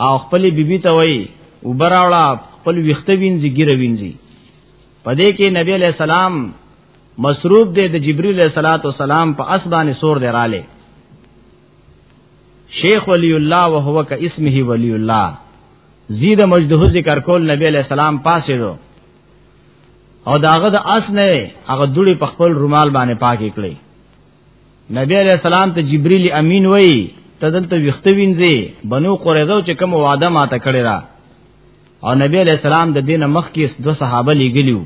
او خپل بیبي ته وای او براوړه خپل ویخته وینځي ګیره وینځي پدې کې نبی علیہ السلام مصروف دی د جبرئیل علیہ الصلات والسلام په اسبانه سور دی رااله شیخ ولی الله وهو ک اسمه ولی الله زید مجده ذکر کول نبی علیہ السلام پاسې دو او داغه د اس نه هغه دوړي په خپل رومال باندې پاکې کړې نبی علیہ السلام ته جبرئیل امین وای ته دلته ویخته وینځي بنو قریظه چې کوم وعده ماته کړی را او نبی علیہ السلام د دینه مخ کې دو صحابه لګلیو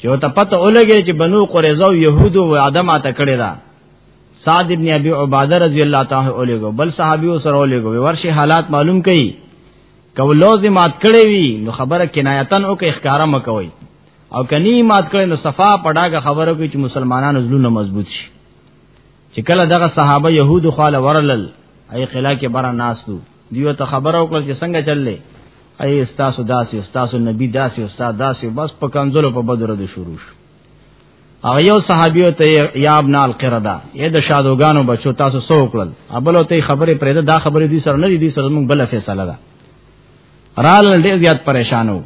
چې ته پته ولګی چې بنو قریظه او يهودو وعده ماته کړی را سعد ابن ابي عباده رضی الله تعالی عنہ بل صحابي سره ولګو ورشي حالات معلوم کړي کو لازمات کړي وي نو خبره کنایتن او کې اخکارا مکوي او کني مات کړي نو صفا پډاګه خبرو کې چې مسلمانانو زلون مضبوط شي چې کله دغه صحابه يهود خاله ورلل اي خلا کې برا ناسو دیو ته خبر او کړ چې څنګه چللې اي استاسو داسي استاسو نبي داسي استاد داسي بس په کنزلو په بدر د شروع شو هغه یو صحابي ته یا ابن القردا اې د شادوګانو بچو تاسو سو کړل ابل ته خبره پرې دا خبره دي سره نه دي سره موږ بل فیصله ده رال ډېر زیات پریشانو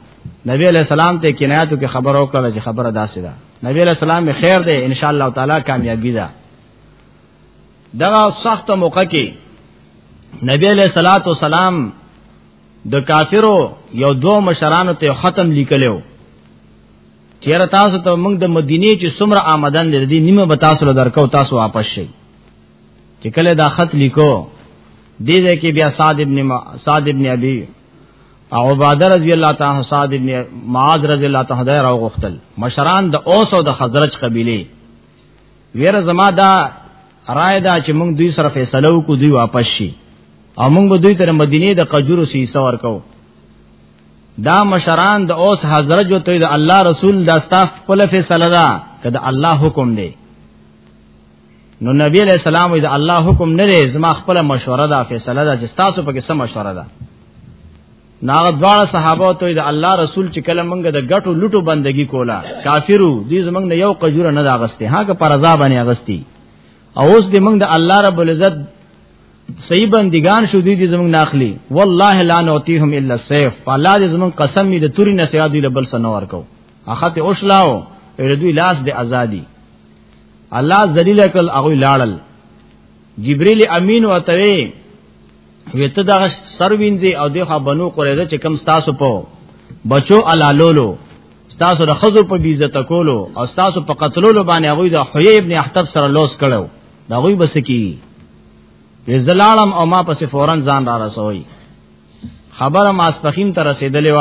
نبی علیہ السلام ته کنایاتو کې خبر او کړل چې خبره داسې ده نبی علیہ السلام خیر ده ان شاء الله تعالی کامیابی ده دغه سخت موقع کې نبی علیہ الصلوۃ والسلام د کافرو یو دو مشرانو ته ختم لیکلو چیرې تاسو ته موږ د مدینه چې سمره آمدن لري نیمه به تاسو له درکو تاسو واپس شئ چې کله دا خط لیکو دې دې کې بیا صاد ابن صاد ابن ابي او عباده رضی الله تعالی صاد ابن معاذ رضی الله تعالی راو غختل مشران د اوس او د خزرج قبيله ویره زما دا رائے دا چې موږ دوی سره فیصله وکړو دوی واپس شي او موږ به دوی تر مدینه د قجورو سی سور کو دا مشران د اوس حضرت جو ته د الله رسول د استاف خپل فیصله ده کده الله حکم دی نو نبی علیہ السلام وی دا الله حکم نه دی زما خپل مشوره دا فیصله دا چې تاسو په کې سم مشوره ده ناغه دواړه صحابه ته دا الله رسول چې کله مونږ د غټو لټو بندگی کولا کافرو دې زمنګ نه یو قجوره نه داغسته هغه پر رضا باندې اغستی او اوس دې مونږ د الله رب العزت صحیح بندگان شو دې زمنګ ناخلی والله لا نعتیهم الا السيف الله دې زمنګ قسم دې توري نه سیادی لبل سنور کو اخته اوشلاو دوی لاس دې ازادي الله ذلیل کل هغه لاړل جبرئیل امین وتوی ویته دا سر وینځي او دغه بنو قریظه چې کم تاسو په بچو علا لولو تاسو د خزو په بیزت کولو او تاسو په قتلولو باندې هغه د حیی ابن احتب سره لوس کړو دا غوی بس کی زلالم او ما پس فورن ځان را رسوي خبره ماسپخین ته رسیدلې و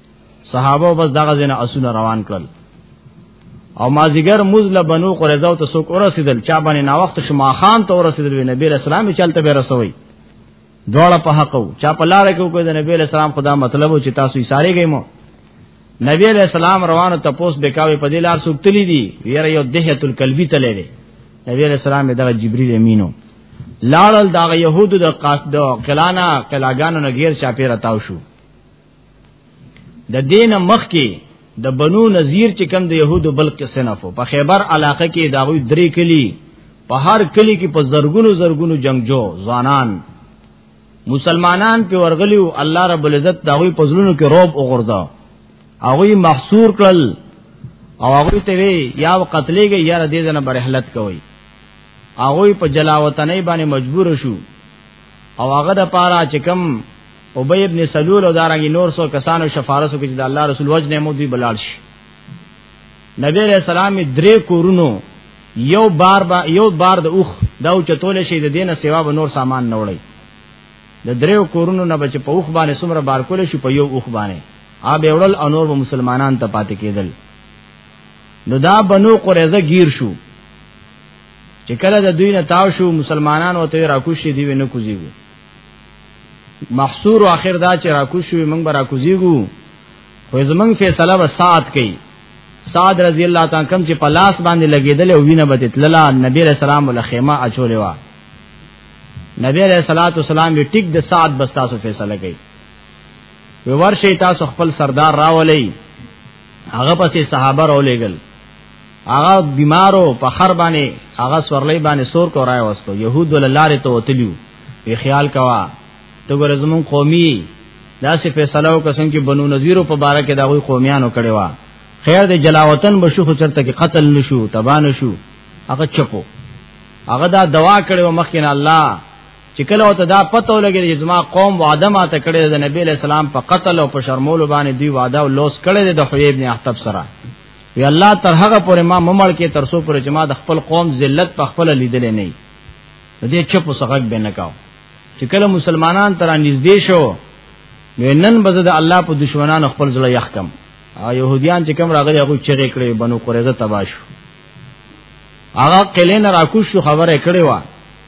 صحابه بس دغه زنه اسونه روان کړل او مازیګر مزله بنو قریظه او تسوک ورسیدل چا باندې نا وخت شما خان ته ورسیدل وی نبی رسول الله چلته به رسوي دوړه په حق او چا په لار کې وکړ د نبی رسول الله خدا مطلب او چې تاسو یې ساري گئے مو نبی علیہ السلام روانو تپوس بکاوی په دې لار سوکتلی دي ویره یو دهیت القلبی تللی دی نبی علیہ السلام دغه جبرئیل امینو لاړل دغه يهودو د قاصد کلانا کلاګانو نګیر چاپیره تاو شو د دین مخ کې د بنو نذیر چې کوم د يهودو بل قصه نه په خیبر علاقه کې دا غوي درې کلی په هر کلی کې په زرګونو زرګونو جنگجو ځوانان مسلمانان په ورغلیو الله رب العزت دا غوي په زلونو کې روب وغورځا هغه محصور کړل او هغه ته وی یا قتلېږي یا دې دنه برحلت کوي هغه په جلاوطنۍ باندې مجبور شو او هغه د پاره چې کم ابی ابن سلول او دارنګي نور سو کسانو شفارسو کې د الله رسول وجنه مو دی بلال شي نبی علیہ السلام درې کورونو یو بار با یو بار د اوخ دا او چتول شي د دینه سیوا به نور سامان نه وړي د دریو کورونو نه بچ په اوخ باندې سمره بار کول شي په یو اوخ باندې آ به وړل او نور به مسلمانان ته پاتې کېدل نو دا بنو قریزه گیر شو چې کله د دوی نه تاو شو مسلمانان او ته راکوشي دی نه کوزیږي محصور او اخر دا چې راکو شوی موږ به راکو زیګو خو زمنګ فیصله به سات کوي سعد رضی الله تعالی کم چې په لاس باندې لګیدل او وینه به تللا نبی رسول الله صلی الله علیه وسلم اچولې وا نبی علیہ الصلوۃ والسلام یې ټیک د سات بس تاسو فیصله کړي ورشي تاسو خپل سردار راولې هغه پسې صحابه راولېګل هغه بیمارو په خر باندې هغه سورلې باندې سور کو راي وستو يهود ولاره ته وتلیو په خیال کوا ته ګور زمون قومي دا سه فیصله وکسن کې بنو نذیرو په باره کې دا غوي قومیانو کړي وا خیر دې جلاوطن بشو خو چرته کې قتل نشو تبان شو هغه چپو هغه دا دوا کړي و مخکې الله چې کله او ته دا پته ولګي چې زما قوم وعده ما ته کړې د نبی له سلام په قتل او په شرمول باندې دوی وعده او لوس کړې د حوی ابن احتب سره وی الله تر هغه پورې ما ممړ کې تر سو پر جما د خپل قوم ذلت په خپل لیدلې نه دې چپ وسغک به نه کاو چې کله مسلمانان تر نږدې شو نو نن بز د الله په دشمنانو خپل ځله یخ کم او يهوديان چې کوم راغلي هغه چغې کړې بنو قریظه تباشو هغه کلین راکوش خبره کړې و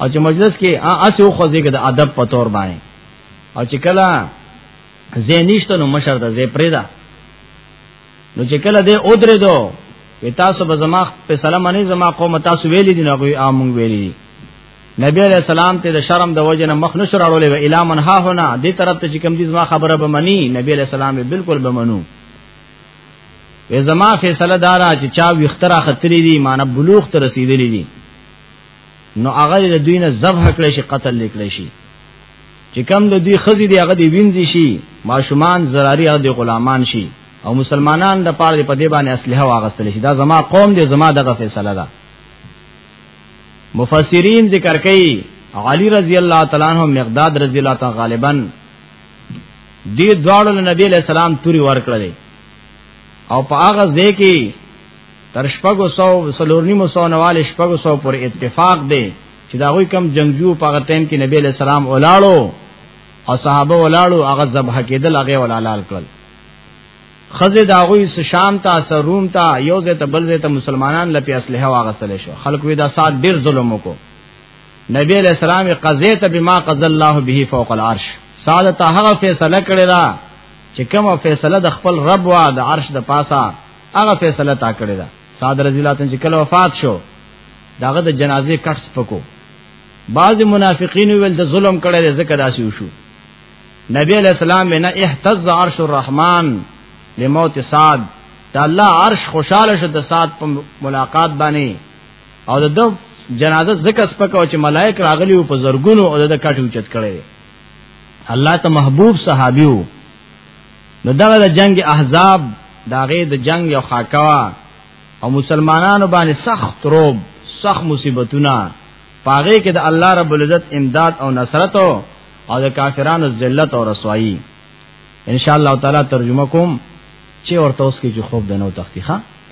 او چې مجلس کې اسې او خوځي کې د ادب په تور باندې او چې کله زینیشته نو مشر ته زی پریدا نو چې کله دې او درې دو وی تاسو به زما په سلام باندې زما قوم تاسو ویلې دي نو غوي امون ویلې دي نبی علیہ السلام ته د شرم د وجنه مخ نشر اړولې و الا من ها هنا دې طرف ته چې کوم دي زما خبره به منی نبی علیہ السلام به بالکل به منو وی زما فیصله دارا چې چا وی اخترا خطرې دي معنی بلوغ ته رسیدلې دي نو هغه د دوی نه ذبح کړی شي قتل لیکلی شي چې کم د دوی خزي دی هغه دی وینځي شي ماشومان زراری هغه دی غلامان شي او مسلمانان د پاره په دی باندې اسلحه واغستل شي دا زما قوم دی زما دغه فیصله ده مفسرین ذکر کوي علی رضی الله تعالی عنہ مقداد رضی الله تعالی غالبا دی دواړو نبی علیہ السلام توري ورکړل او په هغه ځای کې تر شپږو سو سلورنی مو سو نواله شپږو سو پر اتفاق دی چې دا غوي کم جنگجو په هغه ټیم کې نبی له سلام ولاړو او صحابه ولاړو هغه ذبح کېدل هغه ولالال کړل خزه دا غوي شام ته سروم ته یو ځای ته بل ځای ته مسلمانان لپی اسلحه واغستل شو خلکو دا سات ډیر ظلم وکړو نبی علیہ السلام قضیه ته بما قضى الله به فوق العرش ساده ته هغه فیصله کړی دا چې کومه فیصله د خپل رب وا د عرش د پاسه هغه فیصله تا کړی دا صاد رضی الله تعالی کله وفات شو داغه د جنازې کټ سپکو بعض منافقین ویل د ظلم کړی دی ځکه داسې وشو نبی علیہ السلام نه احتز عرش الرحمن لموت سعد دا الله عرش خوشاله شو د سعد په ملاقات باندې او د دو جنازه زکه سپکه او چې ملائک راغلی او په زرګونو او د کټو چت کړي الله ته محبوب صحابیو نو دغه د جنگ احزاب داغه د جنگ یو خاکوا او مسلمانانو باندې سخت روب سخت مصیبتونه پاغه کې د الله رب العزت امداد او نصرت او د کافرانو ذلت او رسوایی ان شاء الله تعالی ترجمه کوم چې ورته اوس کې جو خوب دنو تختیخه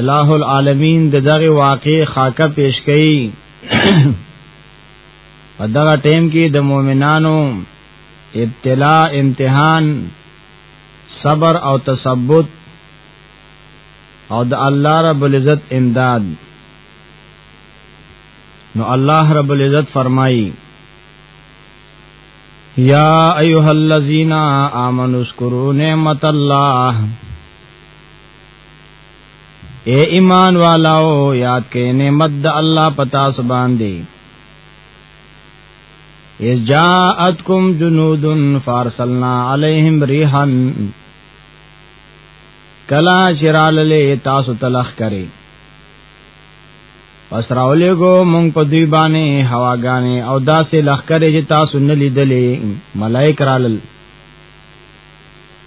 الہ العالمین د دغه واقع خاکه پیش کړي په دغه ټیم کې د مؤمنانو ابتلا امتحان صبر او تثبت او د الله رب العزت امداد نو الله رب العزت فرمایي یا ایها الذین آمنوا اذکروا نعمت الله اے ایمان والاو یاد کئ نعمت د الله پتا سبحان دی اذ جاءتکم جنود فارسلنا علیہم ریحا کلا چرال له تاسو تلخ کرے پس راولې گو مونږ په دوی باندې هواګانې او داسې لخ کرے چې تاسو نه لیدلې ملائک رالل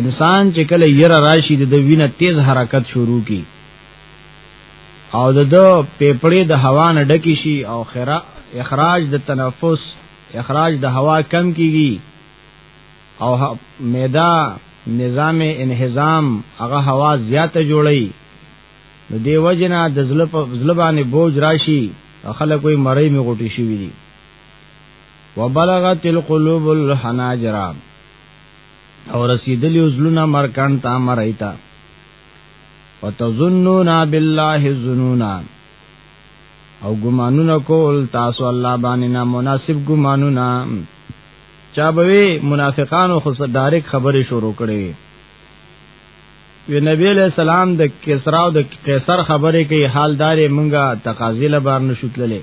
انسان چې کله یره راشي د وینه تیز حرکت شروع کی او د دو پیپړې د هوا نه ډکی شي او خرا اخراج د تنفس اخراج د هوا کم کیږي او میدا نظام انهظام هغه هوا زیاته جوړي نو دی وجنه د زلب زلبانه بوج راشي خلک وي مړی می غټي شي وي وبلغت القلوب الحناجرام او رسیدلی زلونه مرکان تا مرایتا وتظنون بالله الظنونا او ګمانونه کول تاسو الله باندې نه مناسب ګمانونه چا به منافقانو خو ډایرک خبرې شروع کړې وی نبی علیہ السلام د کسرا او د قیصر خبرې کوي حالدارې مونږه تقاضې لبار نشوتللې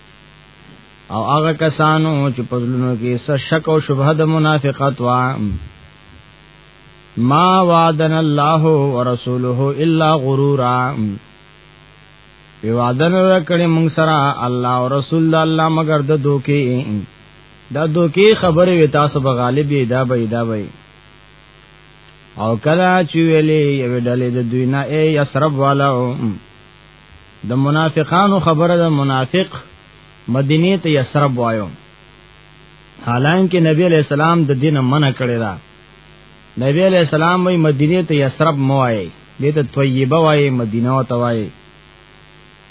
او هغه کسانو چې په ځلونو کې څه شک او شبهه د منافقت وا ما وعدنا الله ورسوله الا غرورا په وعدن کړي موږ سره الله او رسول الله مگر د دوکي د دوکي خبره وي تاسو به غالب یې دا به دا به او کلا چې ویلې یو ډلې د دوی نه ای یسرب والو د منافقانو خبره د منافق مدینه ته یسرب وایو حالانکه نبی علیہ السلام د دین منع کړی دا نبی علیہ السلام وی مدینه ته یسرب موای دته طیبه وای مدینه او توای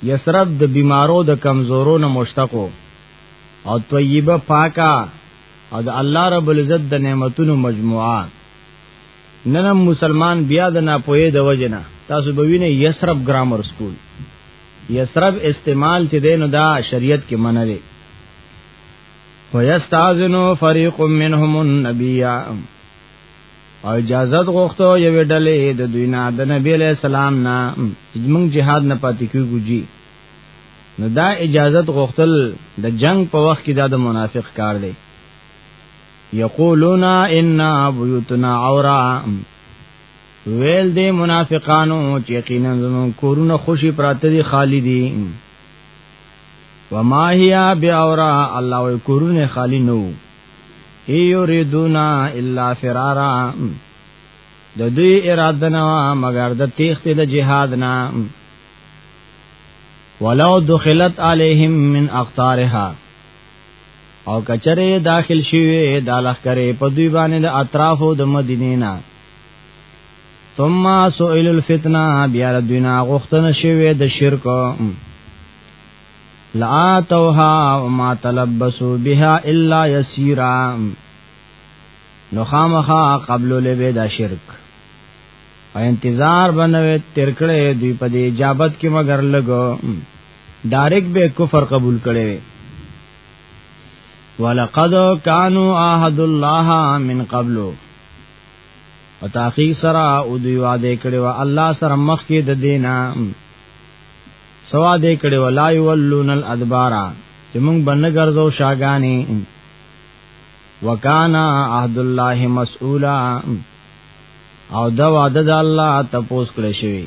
یسرب د بیمارو د کمزورو نه مشتقو او طیبه پاکا او د الله رب العزت د نعمتونو مجموعه ننم مسلمان بیا د ناپوهې د وجنه تاسو به وینئ یسرب ګرامر سکول یسرب استعمال چې دینو دا شریعت کې منع دی ويستاذن فريق منهم النبي او اجازت غوښتو یو ډلې د دوی نه د نبی له سلام نه چې موږ jihad نه پاتې کیږو نو دا اجازت غوښتل د جنگ په وخت کې دا د منافق کار دی یقولون ان بیوتنا عورا ویل دی منافقانو چې یقینا زمون کورونه خوشي پراته دي خالی دي وما هي بیاورا الله وی کورونه خالی نو ایوریدونا الا فرارا د دوی اراده نه مگر د تیخت د جهاد نه ولو دخلت علیهم من اقطارها او کچره داخل شوی دا لخرې په دوی باندې د اطرافو د مدینې نه ثم سئل الفتنه بیا دوینا غختنه شوی د شرک لا توها وما تلبسوا بها الا يسيرا نو خامخا قبل لبه دا شرک او انتظار بنوي ترکړې دوی په دې اجابت کې مگر لګو ډایرک به کفر قبول کړي وي ولقد كانوا عهد الله من قبل او تحقیق سره او دوی وعده کړي وا الله سره مخ کې د دینا سوا دې کړي ولا یولون الادبار چې موږ باندې ګرځو شاګانی وکانا عهد الله مسئولا او دا وعده د الله تپوس کړی شوی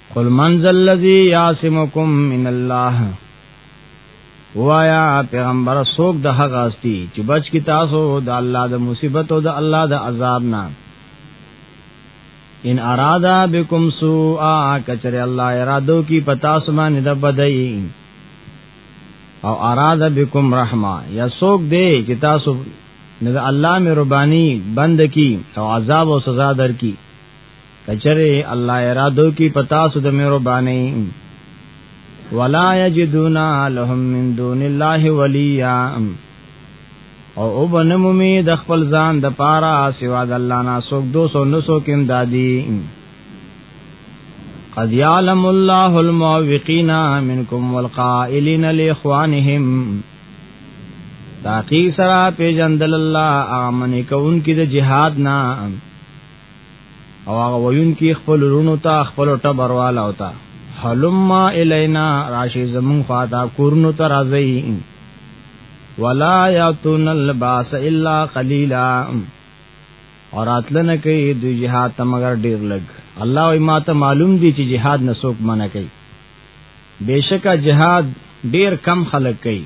قل من ذا الذي يعصمكم من الله وایا پیغمبر سوک د هغه استی چې بچ کی تاسو د الله د مصیبت او د الله د عذاب نه ان ارادا بكم سوءا کچره الله ارادو کی پتا سمان د بدای او ارادا بكم رحمه یا سوک دی چې تاسو نه الله مې ربانی بند کی او عذاب او سزا در کی کچره الله ارادو کی پتا سو د مهرباني ولا یجدون لهم من دون الله ولیا او او بنمومی د خپل ځان د پاره سوا د الله نه سوک 209 کیم دادی قد یعلم الله الموقین منکم والقائلین لاخوانهم تاقی سرا پیجندل الله امن کون کی د جهاد نه او هغه وین کې خپل رونو ته خپل ټبر والا او ته حلما الینا راشی زمون خواتا کورنو ته راځي ولا یاتون الباس الا قلیلا اور اتلنه کوي د جهاد ته مگر ډیر لګ الله او ما ته معلوم دي چې جهاد نسوک منع کوي بشکا جهاد ډیر کم خلک کوي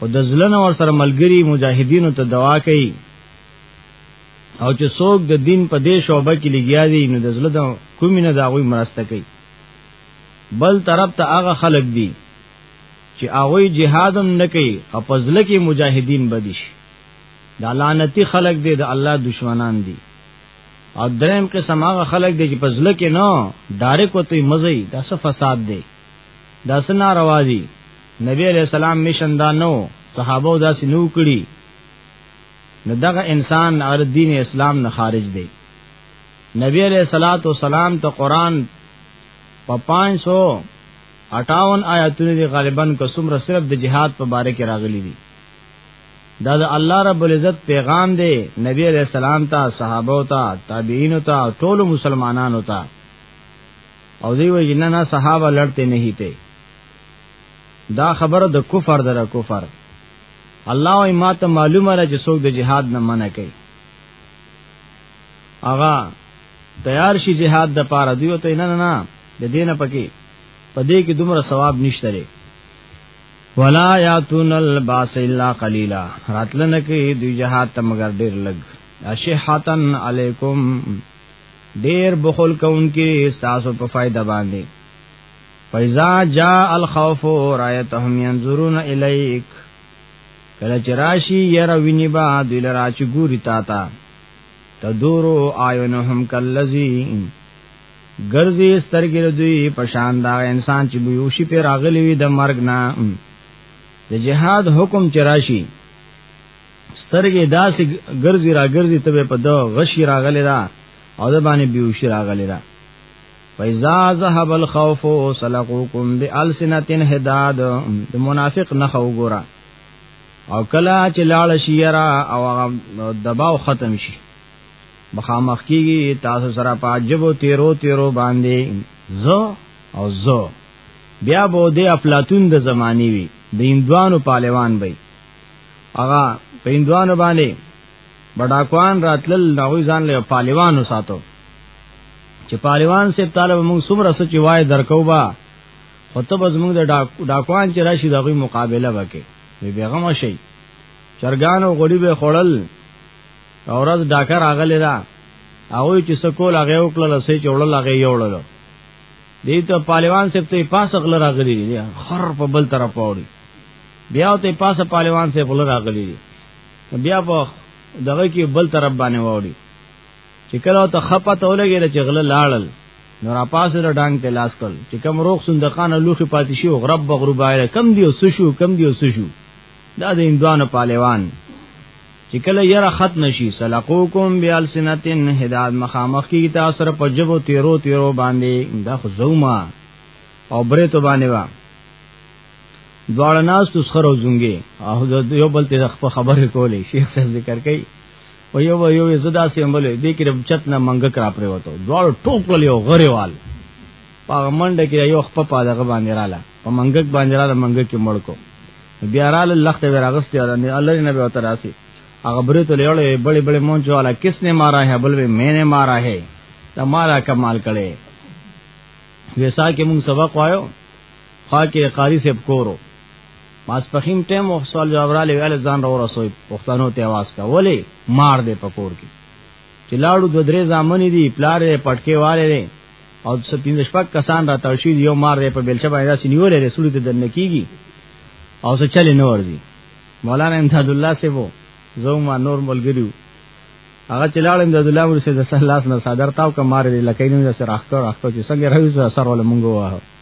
او د ځلن اور سره ملګری مجاهدینو ته دوا کوي او چې څوک د دین په دې شوبه کې لګیا دي نو د زړه د کومې نه دا غوي مرسته کوي بل طرف ته هغه خلک دي چې هغه جهادم نه کوي او په ځل کې مجاهدین بدیش دا لعنتی خلک دي د الله دشمنان دي او دریم قسم هغه خلک دي چې په ځل کې نه ډایرک وته مزي دا څه فساد دي دا څه ناروا دي نبی علیہ السلام مشن دا نو صحابه دا سينو کړی نو دغه انسان هغه دین اسلام نه خارج دی نبی علیہ الصلات والسلام ته قران په 558 آیاتونو دی غالبا کو سمره صرف د جهاد په باره کې راغلی دی دا د الله رب العزت پیغام دی نبی علیہ السلام ته صحابه او ته تابعین او ته ټول مسلمانانو ته او دی وی نه نه صحابه لړته نه هیته دا خبره د کفر دره کفر الله او ما ته معلومه را چې څوک د جهاد نه منع کوي اغا تیار شي جهاد د پاره دی او ته نه نه نه د دینه پکې پدې کې دومره ثواب نشته لري ولا یاتون الباس الا قلیلا راتلنه کې دی جهاد ته مگر ډیر لګ اشحتن علیکم ډیر بخل کونکي تاسو په فائدہ باندې فاذا جاء الخوف رايتهم ينظرون اليك کله چې راشي ير ویني با دل را چې ګوري تا تا تدورو آیونهم کلذي ګرځي سترګې دوی پشان دا انسان چې بيوشي په راغلي وي د مرګ نه د جهاد حکم چې راشي سترګې داسې ګرځي را ګرځي ته په دو غشي راغلي دا او د باندې بيوشي راغلي دا فاذا ذهب الخوف سلقوكم بالسنتين هداد د منافق نه وګوره او کلا چې لاړ شي را او دباو ختم شي مخامخ کیږي تاسو سره پاجبو تیرو تیرو باندې زو او زو بیا بو دې افلاطون د زمانی وی د هندوانو پالوان وی اغا په هندوانو باندې بډاکوان راتلل دغه ځان له پالیوانو ساتو چې پالیوان سه طالب موږ سمره سچ وای درکو با خو ته بس موږ د ډاکوان چې راشي دغه مقابله وکي به بیغم شي چرګان او غړي به خړل اورز ډاکر اغلی دا هغه چې سکول هغه وکړل سې چوړل هغه یوړل دې ته پالیوان سپ ته پاس غل راغلی دی خر په بل طرف پوري بیا ته پاسه پالیوان سپ غل راغلی دی بیا په دغه کې بل طرف باندې ووري چې کله ته خپه ته ولګې چې غله لاړل نو را پاسه له ډنګ ته لاس کړ چې کم روغ صندوقانه لوخي پاتې شي او غرب غربایره کم دی او سشو کم دی او سشو دا د اندوانو پالوان چې کله یره خط نشي سلقوکم بیالسنتن هدایت مخامخ کی تاسو سره پجبو تیرو تیرو باندې دا خو زوما او برته باندې وا دواړه ناس تو سره زونګي او یو بل ته خپل خبرې کولې شیخ صاحب ذکر کوي او یو یو زدا سي عمل دې کې رب چت نه منګه کرا پرې وته دواړه ټوکل یو غریوال په منډه کې یو خپل په دغه باندې رااله په منګک باندې رااله منګک کې مړ کو بیا رااله لخت وراغست یاره نه الله نه به تراسي هغه برې ته لړې بڑے بڑے مونچ والا کس نے مارا ہے بل وی میں نے مارا ہے دا مارا کمال کړي ویسا کې موږ سبق وایو خاکې قاری صاحب کورو ماسپخیم ټیم او سوال جواب را لوي ال ځان را ورسوي پښتنو ته आवाज کا ولې مار دې پکور کې چې لاړو دو درې ځامن دي پلار دې پټکي والے دي او سپین شپک کسان را ترشي یو مار دې په بلچ باندې داسې نیولې رسول ته دنه کیږي او څه چلې نه ورځي مولانا امداد الله سی وو زوما نور ملګریو هغه چې لاړم د الله ورسې د سلاس نه صدر تاو کمار لکې نه سره اخته اخته چې څنګه راوځه سره ولمنګو واه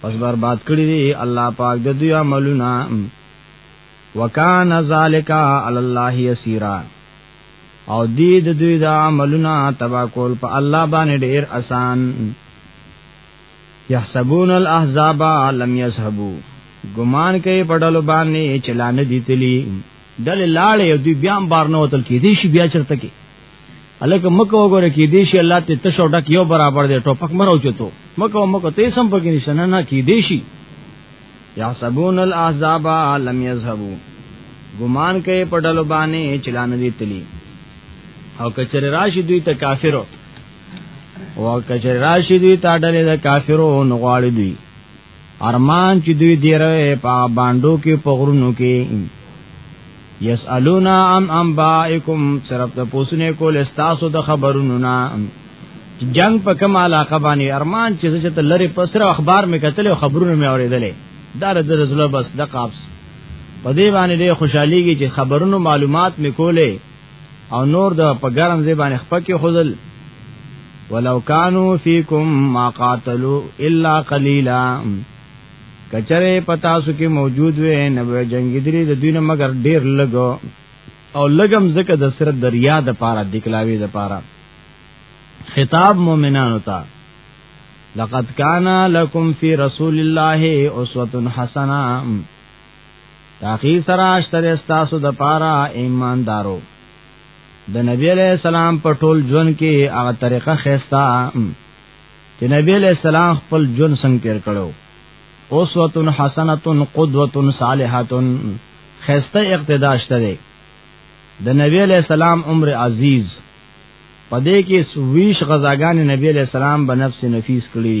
پس برباد کړی دی الله پاک د دوی عملونه وکانا ذالک علی الله یسیرا او دی د دوی د عملونه تبا کول په الله باندې ډیر آسان یحسبون الاحزاب لم یذهبوا ګمان کوي پډلو باندې چلان دي تلی دل لاړې دوی بیا بار نه وتل کې دي شي بیا چرته کې الکه مکه وګوره کې دې شي الله ته تشو ډک یو برابر دی ټوپک مرو چتو مکه مکه ته سم پکې نشته نه نه کې دې شي یحسبون الاحزاب لم یذهبوا ګمان کوي په ډلو باندې چلان دي تلی او کچر راشي دوی ته کافرو او کچر راشي دوی ته ډلې د کافرو نغواړي دوی ارمان چې دوی دی رہے په باندو کې په غرونو کې یسالونا ام انبائکم صرف د پوسونه کول استاسو د خبرونو نه جنگ په کوم علاقه باندې ارمان چې چې ته لری پسره اخبار مې کتل او خبرونه مې اوریدلې دا د رسول بس د قابس په دې باندې ډېر خوشحاليږي چې خبرونو معلومات مې کولې او نور د په ګرم ځای باندې خپکه خودل ولو کانو فیکم ما قاتلوا الا قلیلا کچره پتا سو کې موجود وې نه به جنگ درې د دینه مگر ډیر لګو او لګم زکه د سر دریا د پاره دکلاوی د پاره خطاب مؤمنانو ته لقد کان لکم فی رسول الله اسوه حسنه تاخیر سراش تر استاسو د پارا ایماندارو د نبی علیہ السلام په ټول ژوند کې هغه طریقه خستا چې نبی علیہ السلام خپل ژوند څنګه تیر کړو اسوه حسنه قدوه صالحه خسته اقتدا شته د نبی علیہ السلام عمر عزیز پدې کې سویش غزاګان نبی علیہ السلام بنفس نفیس کړی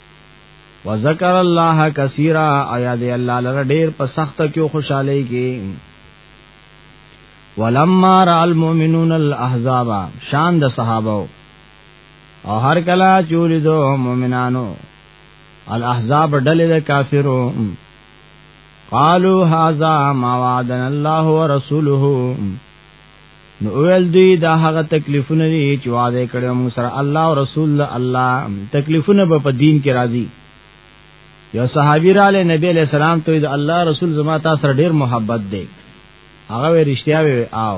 وذکر الله کثیرا آیا دی الله لره ډیر په سخت کې خوشاله کې ولما را المؤمنون الاحزاب شان د صحابه او هر کلا چوری دو مؤمنانو الاحزاب ډلې د کافرو قالوا هذا ما وعدنا الله ورسوله نو اول دوی دا هغه تکلیفونه دي چې وعده کړو موږ سره الله او رسول الله تکلیفونه به په دین کې راځي یو صحابي را له نبی له سلام ته د الله رسول زما تاسو سره ډیر محبت دی هغه وی رښتیا وی او